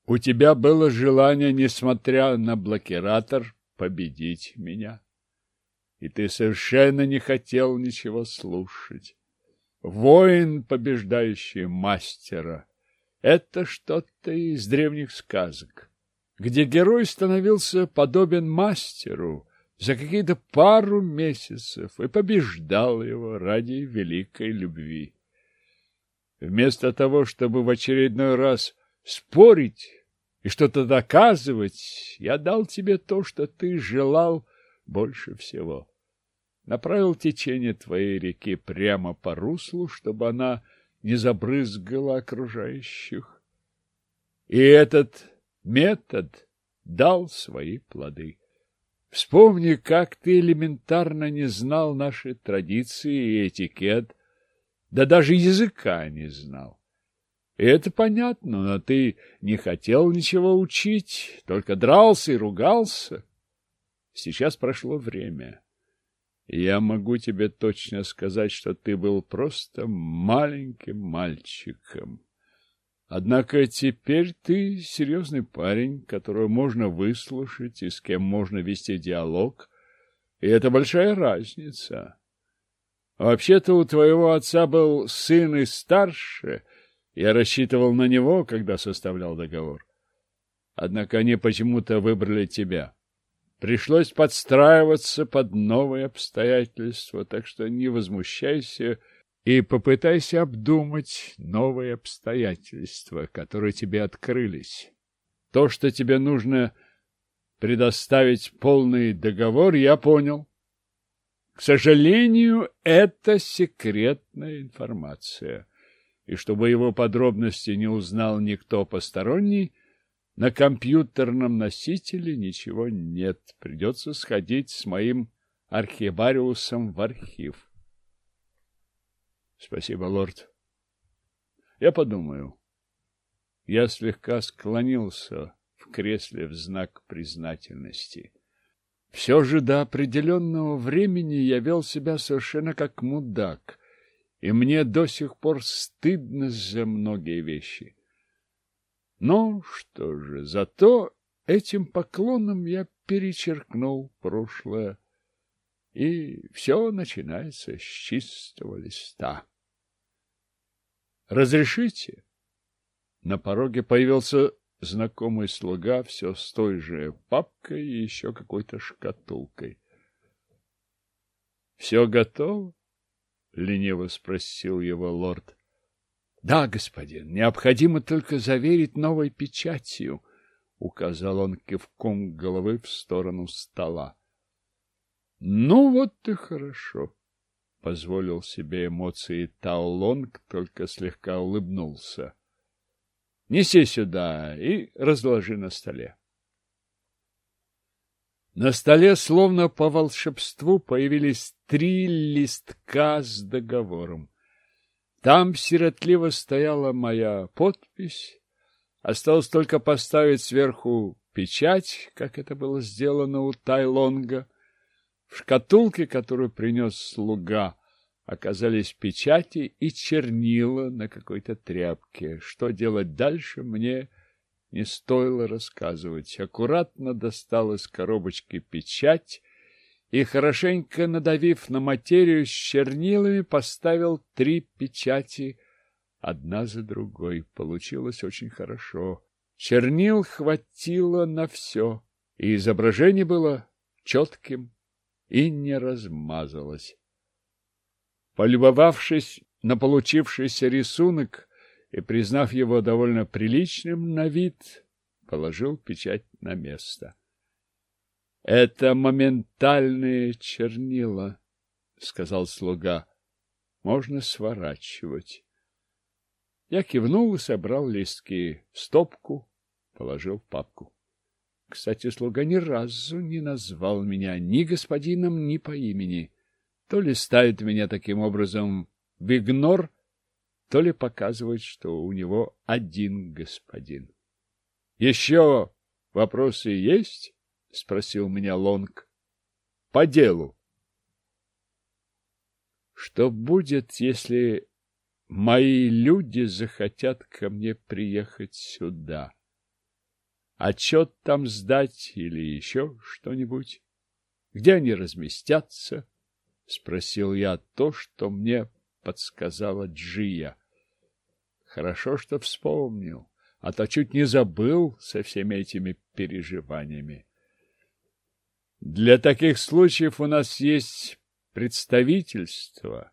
У тебя было желание, несмотря на блокиратор, победить меня. И ты совершенно не хотел ничего слушать. Воин, побеждающий мастера, это что-то из древних сказок, где герой становился подобен мастеру за какие-то пару месяцев и побеждал его ради великой любви. Вместо того, чтобы в очередной раз спорить и что-то доказывать, я дал тебе то, что ты желал больше всего. Направил течение твоей реки прямо по руслу, чтобы она не забрызгала окружающих. И этот метод дал свои плоды. Вспомни, как ты элементарно не знал наши традиции и этикет, да даже языка не знал. Это понятно, но ты не хотел ничего учить, только дрался и ругался. Сейчас прошло время. Я могу тебе точно сказать, что ты был просто маленьким мальчиком. Однако теперь ты серьезный парень, которого можно выслушать и с кем можно вести диалог, и это большая разница. Вообще-то у твоего отца был сын и старше, я рассчитывал на него, когда составлял договор. Однако они почему-то выбрали тебя. Пришлось подстраиваться под новые обстоятельства, так что не возмущайся и попытайся обдумать новые обстоятельства, которые тебе открылись. То, что тебе нужно предоставить полный договор, я понял. К сожалению, это секретная информация, и чтобы его подробности не узнал никто посторонний, на компьютерном носителе ничего нет. Придется сходить с моим архивариусом в архив. Спасибо, лорд. Я подумаю. Я слегка склонился в кресле в знак признательности. Все же до определенного времени я вел себя совершенно как мудак, и мне до сих пор стыдно за многие вещи. Ну что же, зато этим поклоном я перечеркнул прошлое, и все начинается с чистого листа. «Разрешите?» На пороге появился знакомый слуга, все с той же папкой и еще какой-то шкатулкой. — Все готово? — лениво спросил его лорд. — Да, господин, необходимо только заверить новой печатью, — указал он кивком головы в сторону стола. — Ну вот и хорошо, — позволил себе эмоции Таолонг, только слегка улыбнулся. — Неси сюда и разложи на столе. На столе, словно по волшебству, появились три листка с договором. Там сиротливо стояла моя подпись. Осталось только поставить сверху печать, как это было сделано у Тайлонга. В шкатулке, которую принес слуга, оказались печати и чернила на какой-то тряпке. Что делать дальше, мне не стоило рассказывать. Аккуратно достал из коробочки печать и, хорошенько надавив на материю с чернилами, поставил три печати одна за другой. Получилось очень хорошо. Чернил хватило на все, и изображение было четким и не размазалось. Полюбовавшись на получившийся рисунок и признав его довольно приличным на вид, положил печать на место. — Это моментальные чернила, — сказал слуга. — Можно сворачивать. Я кивнул и собрал листки в стопку, положил в папку. Кстати, слуга ни разу не назвал меня ни господином, ни по имени. То ли ставит меня таким образом в игнор, то ли показывает, что у него один господин. — Еще вопросы есть? — спросил меня Лонг. — По делу. — Что будет, если мои люди захотят ко мне приехать сюда? Отчет там сдать или еще что-нибудь? Где они разместятся? — спросил я то, что мне подсказала Джия. Хорошо, что вспомнил, а то чуть не забыл со всеми этими переживаниями. Для таких случаев у нас есть представительство.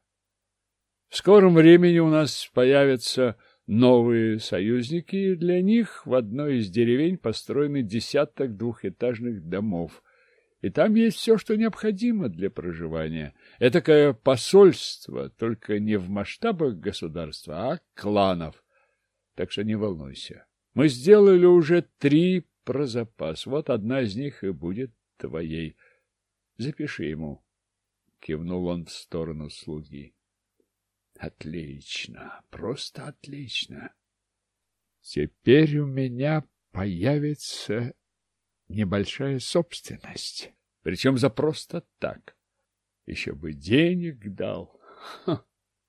В скором времени у нас появятся новые союзники, и для них в одной из деревень построены десяток двухэтажных домов. И там есть все, что необходимо для проживания. Этакое посольство, только не в масштабах государства, а кланов. Так что не волнуйся. Мы сделали уже три про запас. Вот одна из них и будет твоей. Запиши ему. Кивнул он в сторону слуги. Отлично, просто отлично. Теперь у меня появится небольшая собственность. Причем за просто так. Еще бы денег дал. Ха!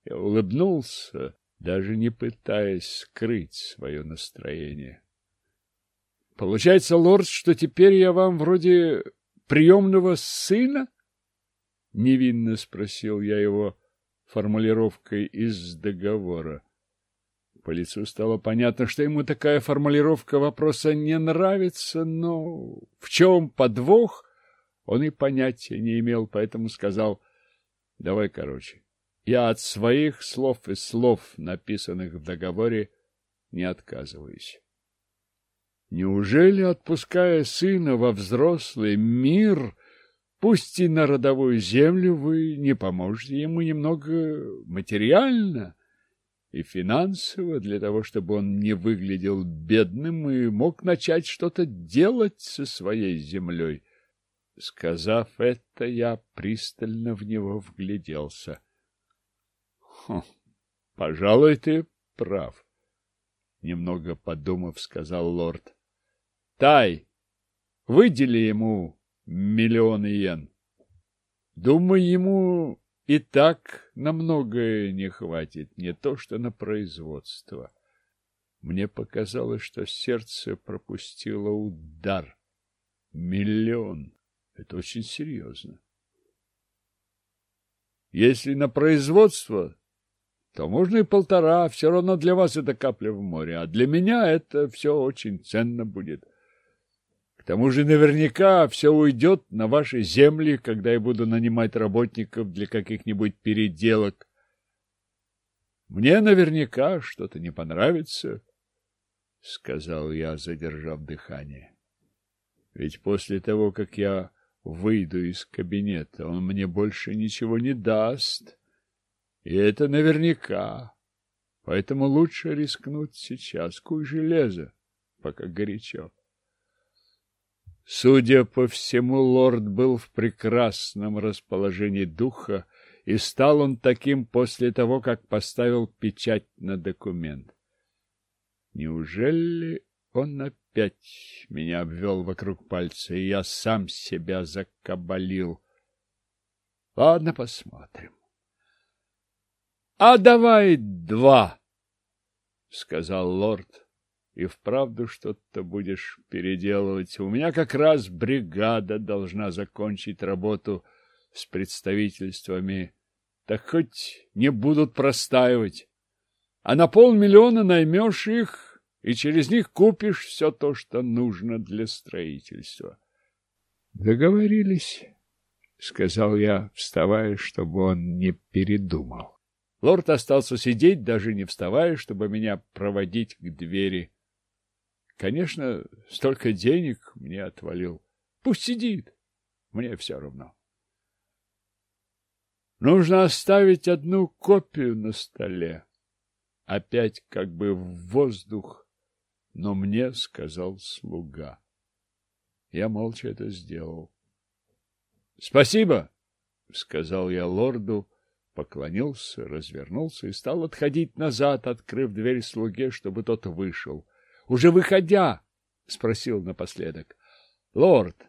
Я улыбнулся, даже не пытаясь скрыть свое настроение. Получается, лорд, что теперь я вам вроде приемного сына? Невинно спросил я его формулировкой из договора. По лицу стало понятно, что ему такая формулировка вопроса не нравится, но в чем подвох, он и понятия не имел, поэтому сказал, давай короче. Я от своих слов и слов, написанных в договоре, не отказываюсь. Неужели, отпуская сына во взрослый мир, пусть и на родовую землю, вы не поможете ему немного материально и финансово для того, чтобы он не выглядел бедным и мог начать что-то делать со своей землей? Сказав это, я пристально в него вгляделся. Хм, — Пожалуй, ты прав, — немного подумав, сказал лорд. — Тай, выдели ему миллион йен. Думаю, ему и так на многое не хватит, не то что на производство. Мне показалось, что сердце пропустило удар. Миллион. Это очень серьезно. Если на производство, то можно и полтора, все равно для вас это капля в море, а для меня это все очень ценно будет. К тому же наверняка все уйдет на ваши земли, когда я буду нанимать работников для каких-нибудь переделок. Мне наверняка что-то не понравится, — сказал я, задержав дыхание. Ведь после того, как я выйду из кабинета, он мне больше ничего не даст. И это наверняка. Поэтому лучше рискнуть сейчас. Куй железо, пока горячо. Судя по всему, лорд был в прекрасном расположении духа, и стал он таким после того, как поставил печать на документ. Неужели он опять меня обвел вокруг пальца, и я сам себя закабалил? Ладно, посмотрим. — А давай два, — сказал лорд и вправду что-то будешь переделывать. У меня как раз бригада должна закончить работу с представительствами. Так хоть не будут простаивать. А на полмиллиона наймешь их, и через них купишь все то, что нужно для строительства. — Договорились, — сказал я, вставая, чтобы он не передумал. Лорд остался сидеть, даже не вставая, чтобы меня проводить к двери. Конечно, столько денег мне отвалил. Пусть сидит. Мне все равно. Нужно оставить одну копию на столе. Опять как бы в воздух, но мне сказал слуга. Я молча это сделал. — Спасибо, — сказал я лорду, поклонился, развернулся и стал отходить назад, открыв дверь слуге, чтобы тот вышел уже выходя, спросил напоследок. — Лорд,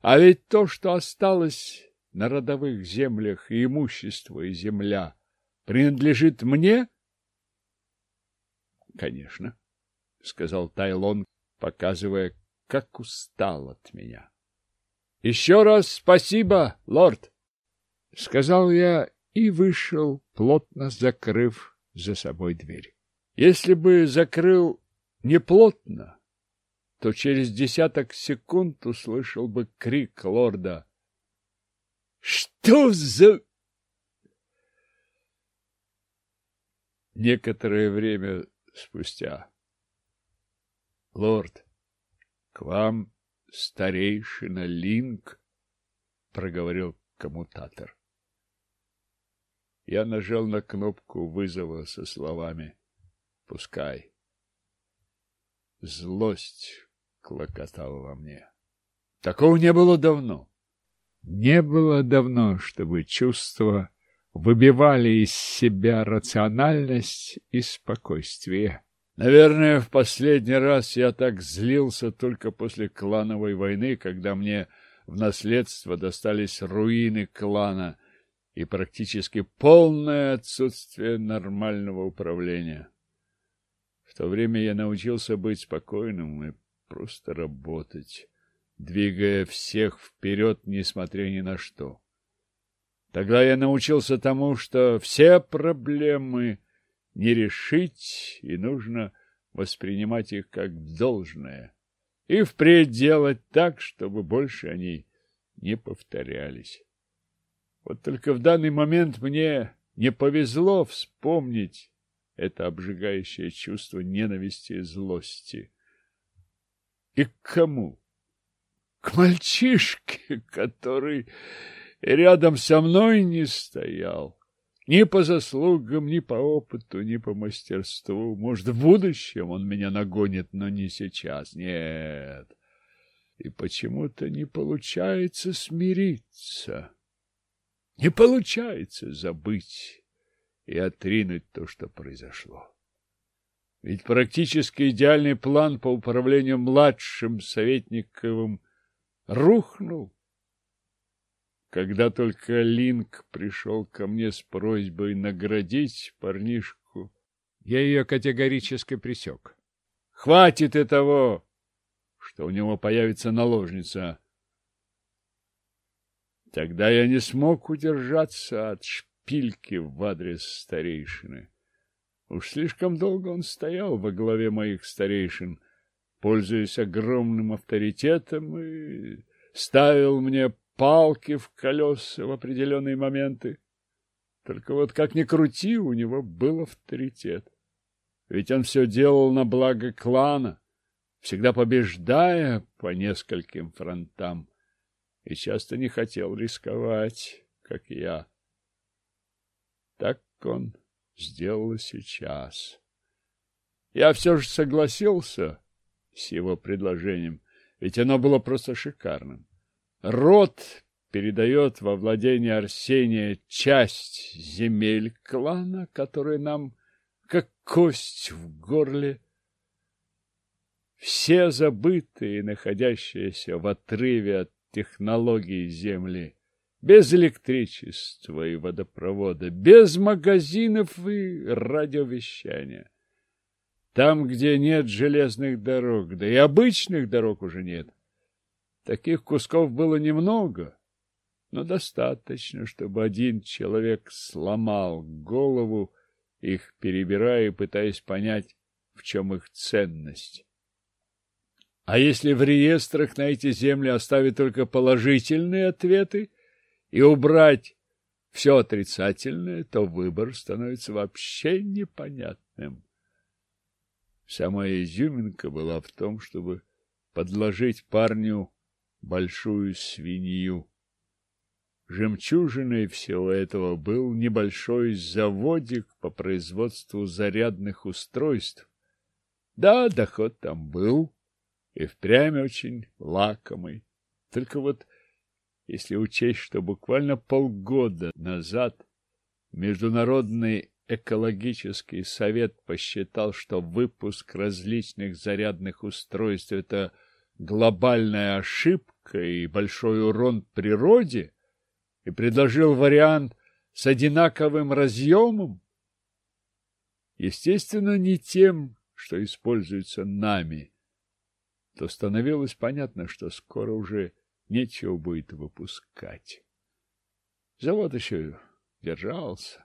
а ведь то, что осталось на родовых землях и имущество, и земля, принадлежит мне? — Конечно, — сказал Тайлон, показывая, как устал от меня. — Еще раз спасибо, лорд! — сказал я и вышел, плотно закрыв за собой дверь. Если бы закрыл неплотно, то через десяток секунд услышал бы крик лорда. «Что за...» Некоторое время спустя. «Лорд, к вам старейшина Линк», — проговорил коммутатор. Я нажал на кнопку вызова со словами «Пускай». Злость клокотало во мне. Такого не было давно. Не было давно, чтобы чувства выбивали из себя рациональность и спокойствие. Наверное, в последний раз я так злился только после клановой войны, когда мне в наследство достались руины клана и практически полное отсутствие нормального управления. В то время я научился быть спокойным и просто работать, двигая всех вперед, несмотря ни на что. Тогда я научился тому, что все проблемы не решить, и нужно воспринимать их как должное, и впредь делать так, чтобы больше они не повторялись. Вот только в данный момент мне не повезло вспомнить это обжигающее чувство ненависти и злости. И к кому? К мальчишке, который рядом со мной не стоял. Ни по заслугам, ни по опыту, ни по мастерству. Может, в будущем он меня нагонит, но не сейчас. Нет. И почему-то не получается смириться. Не получается забыть и отринуть то, что произошло. Ведь практически идеальный план по управлению младшим советниковым рухнул. Когда только Линк пришел ко мне с просьбой наградить парнишку, я ее категорически пресек. Хватит и того, что у него появится наложница. Тогда я не смог удержаться от шпильки в адрес старейшины. Уж слишком долго он стоял во главе моих старейшин, пользуясь огромным авторитетом, и ставил мне палки в колеса в определенные моменты. Только вот как ни крути, у него был авторитет. Ведь он все делал на благо клана, всегда побеждая по нескольким фронтам, и часто не хотел рисковать, как я. Так он сделал сейчас. Я все же согласился с его предложением, ведь оно было просто шикарным. Род передает во владение Арсения часть земель клана, которые нам как кость в горле. Все забытые, находящиеся в отрыве от технологий земли, без электричества и водопровода, без магазинов и радиовещания. Там, где нет железных дорог, да и обычных дорог уже нет. Таких кусков было немного, но достаточно, чтобы один человек сломал голову, их перебирая и пытаясь понять, в чем их ценность. А если в реестрах на эти земли оставить только положительные ответы и убрать все отрицательное, то выбор становится вообще непонятным. Самая изюминка была в том, чтобы подложить парню большую свинью. Жемчужиной всего этого был небольшой заводик по производству зарядных устройств. Да, доход там был, и впрямь очень лакомый. Только вот, если учесть, что буквально полгода назад Международный экологический совет посчитал, что выпуск различных зарядных устройств – это глобальная ошибка и большой урон природе, и предложил вариант с одинаковым разъемом, естественно, не тем, что используется нами – то становилось понятно, что скоро уже нечего будет выпускать. Завод еще держался.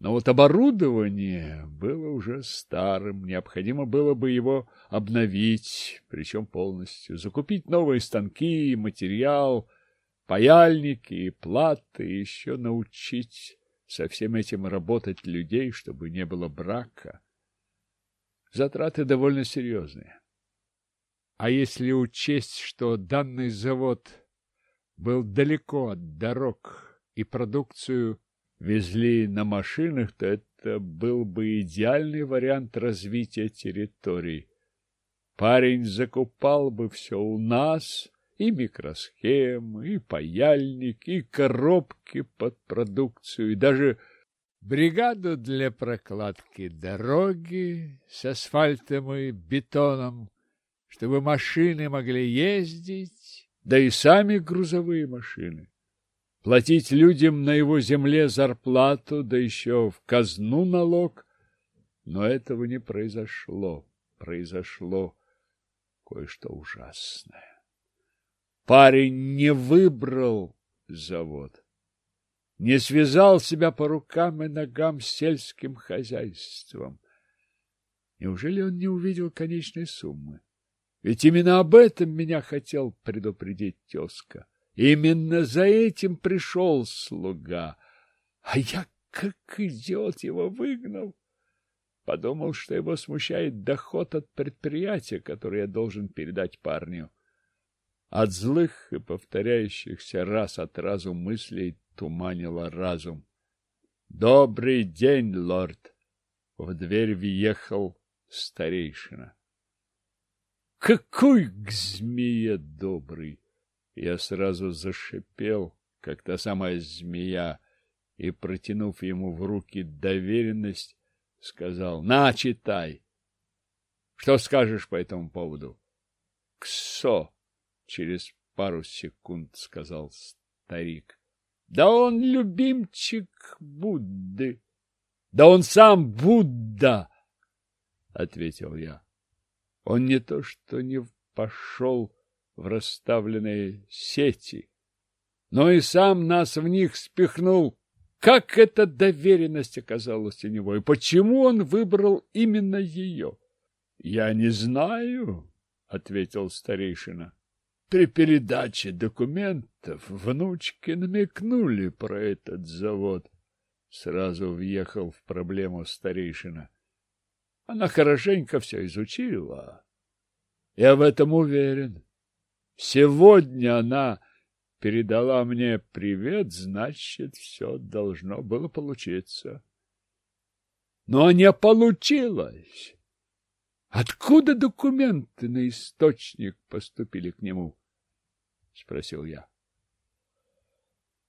Но вот оборудование было уже старым, необходимо было бы его обновить, причем полностью, закупить новые станки, материал, паяльники и платы, и еще научить со всем этим работать людей, чтобы не было брака. Затраты довольно серьезные. А если учесть, что данный завод был далеко от дорог и продукцию везли на машинах, то это был бы идеальный вариант развития территорий. парень закупал бы все у нас, и микросхемы, и паяльник, и коробки под продукцию, и даже бригаду для прокладки дороги с асфальтом и бетоном, чтобы машины могли ездить, да и сами грузовые машины. Платить людям на его земле зарплату, да еще в казну налог. Но этого не произошло. Произошло кое-что ужасное. Парень не выбрал завод не связал себя по рукам и ногам с сельским хозяйством. Неужели он не увидел конечной суммы? Ведь именно об этом меня хотел предупредить тезка. Именно за этим пришел слуга. А я, как идиот, его выгнал. Подумал, что его смущает доход от предприятия, который я должен передать парню. От злых и повторяющихся раз от разу мыслей туманила разум. «Добрый день, лорд!» В дверь въехал старейшина. «Какой к змее добрый!» Я сразу зашипел, как та самая змея, и, протянув ему в руки доверенность, сказал «На, читай!» «Что скажешь по этому поводу?» «Ксо!» — через пару секунд сказал старик. Да он любимчик Будды. Да он сам Будда, ответил я. Он не то что не пошел в расставленные сети, но и сам нас в них спихнул. Как эта доверенность оказалась у него, и почему он выбрал именно ее? — Я не знаю, — ответил старейшина. При передаче документов внучки намекнули про этот завод. Сразу въехал в проблему старейшина. Она хорошенько все изучила. Я в этом уверен. Сегодня она передала мне привет, значит, все должно было получиться. Но не получилось. Откуда документы на источник поступили к нему? спросил я.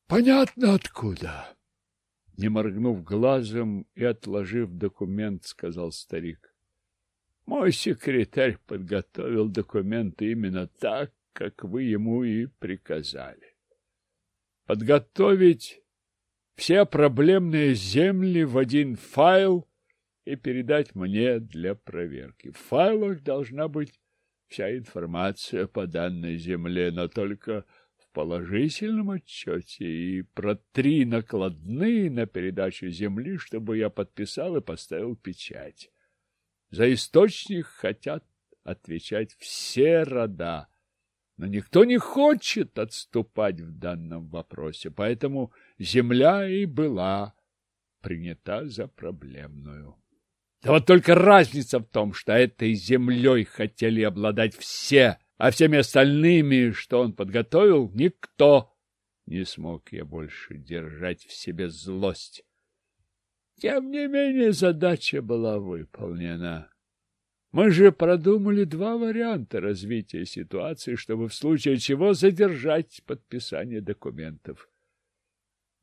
Понятно откуда. Не моргнув глазом и отложив документ, сказал старик. Мой секретарь подготовил документы именно так, как вы ему и приказали. Подготовить все проблемные земли в один файл и передать мне для проверки. В файлах должна быть вся информация по данной земле, но только положительном отчете и про три накладные на передачу земли, чтобы я подписал и поставил печать. За источник хотят отвечать все рода, но никто не хочет отступать в данном вопросе, поэтому земля и была принята за проблемную. Да вот только разница в том, что этой землей хотели обладать все, а всеми остальными, что он подготовил, никто. Не смог я больше держать в себе злость. Тем не менее задача была выполнена. Мы же продумали два варианта развития ситуации, чтобы в случае чего задержать подписание документов.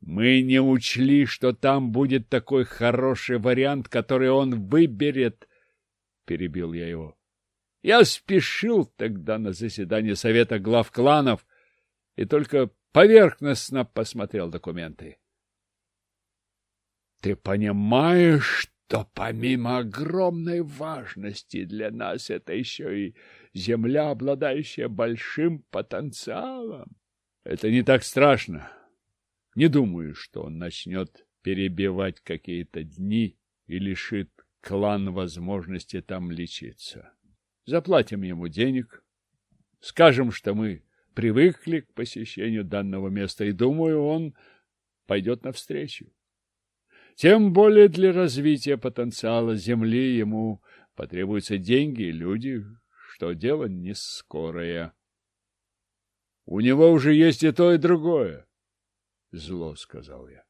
Мы не учли, что там будет такой хороший вариант, который он выберет, перебил я его. Я спешил тогда на заседание совета глав кланов и только поверхностно посмотрел документы. Ты понимаешь, что помимо огромной важности для нас это еще и земля, обладающая большим потенциалом? Это не так страшно. Не думаю, что он начнет перебивать какие-то дни и лишит клан возможности там лечиться. Заплатим ему денег, скажем, что мы привыкли к посещению данного места, и, думаю, он пойдет навстречу. Тем более для развития потенциала Земли ему потребуются деньги и люди, что дело не скорое. У него уже есть и то, и другое зло сказал я.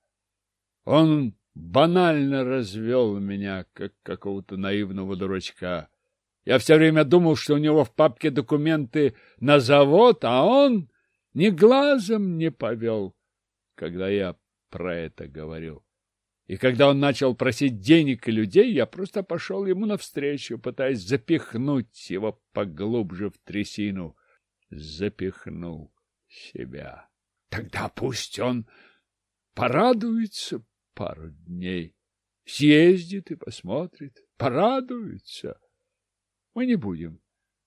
Он банально развел меня, как какого-то наивного дурачка. Я все время думал, что у него в папке документы на завод, а он ни глазом не повел, когда я про это говорил. И когда он начал просить денег и людей, я просто пошел ему навстречу, пытаясь запихнуть его поглубже в трясину. Запихнул себя. Тогда пусть он порадуется пару дней, съездит и посмотрит, порадуется. Мы не будем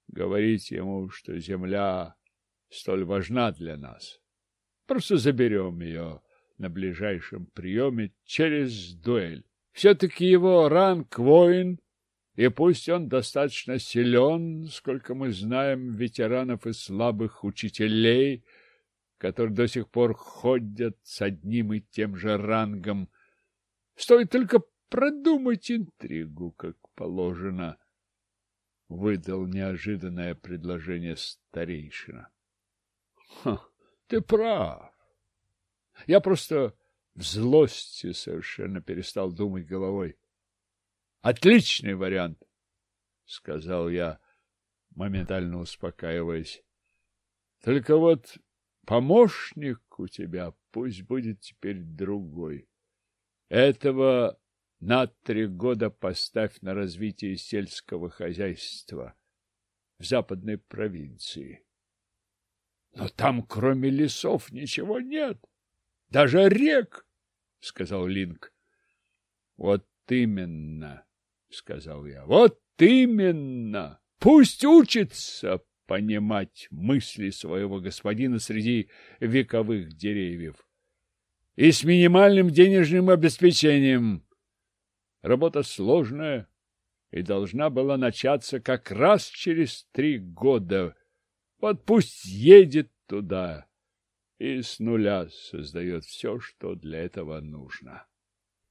говорить ему, что земля столь важна для нас. Просто заберем ее на ближайшем приеме через дуэль. Все-таки его ранг воин, и пусть он достаточно силен, сколько мы знаем ветеранов и слабых учителей, которые до сих пор ходят с одним и тем же рангом, стоит только продумать интригу, как положено выдал неожиданное предложение старейшина. — Ты прав. Я просто в злости совершенно перестал думать головой. — Отличный вариант, — сказал я, моментально успокаиваясь. — Только вот помощник у тебя пусть будет теперь другой. Этого на три года поставь на развитие сельского хозяйства в западной провинции. Но там, кроме лесов, ничего нет, даже рек, — сказал Линк. Вот именно, — сказал я, — вот именно. Пусть учится понимать мысли своего господина среди вековых деревьев и с минимальным денежным обеспечением. Работа сложная и должна была начаться как раз через три года. Вот пусть едет туда и с нуля создает все, что для этого нужно.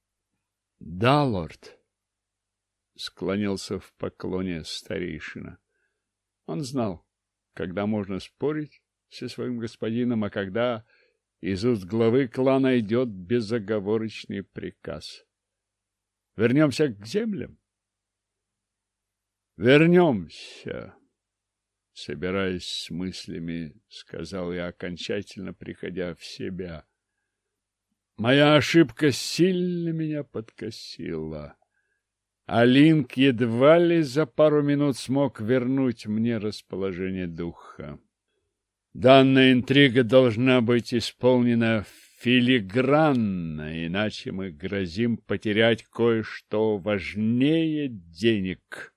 — Да, лорд, — склонился в поклоне старейшина. Он знал, когда можно спорить со своим господином, а когда из уст главы клана идет безоговорочный приказ. Вернемся к землям? Вернемся. Собираясь с мыслями, сказал я, окончательно приходя в себя. Моя ошибка сильно меня подкосила. А Линк едва ли за пару минут смог вернуть мне расположение духа. Данная интрига должна быть исполнена филигранно, иначе мы грозим потерять кое-что важнее денег.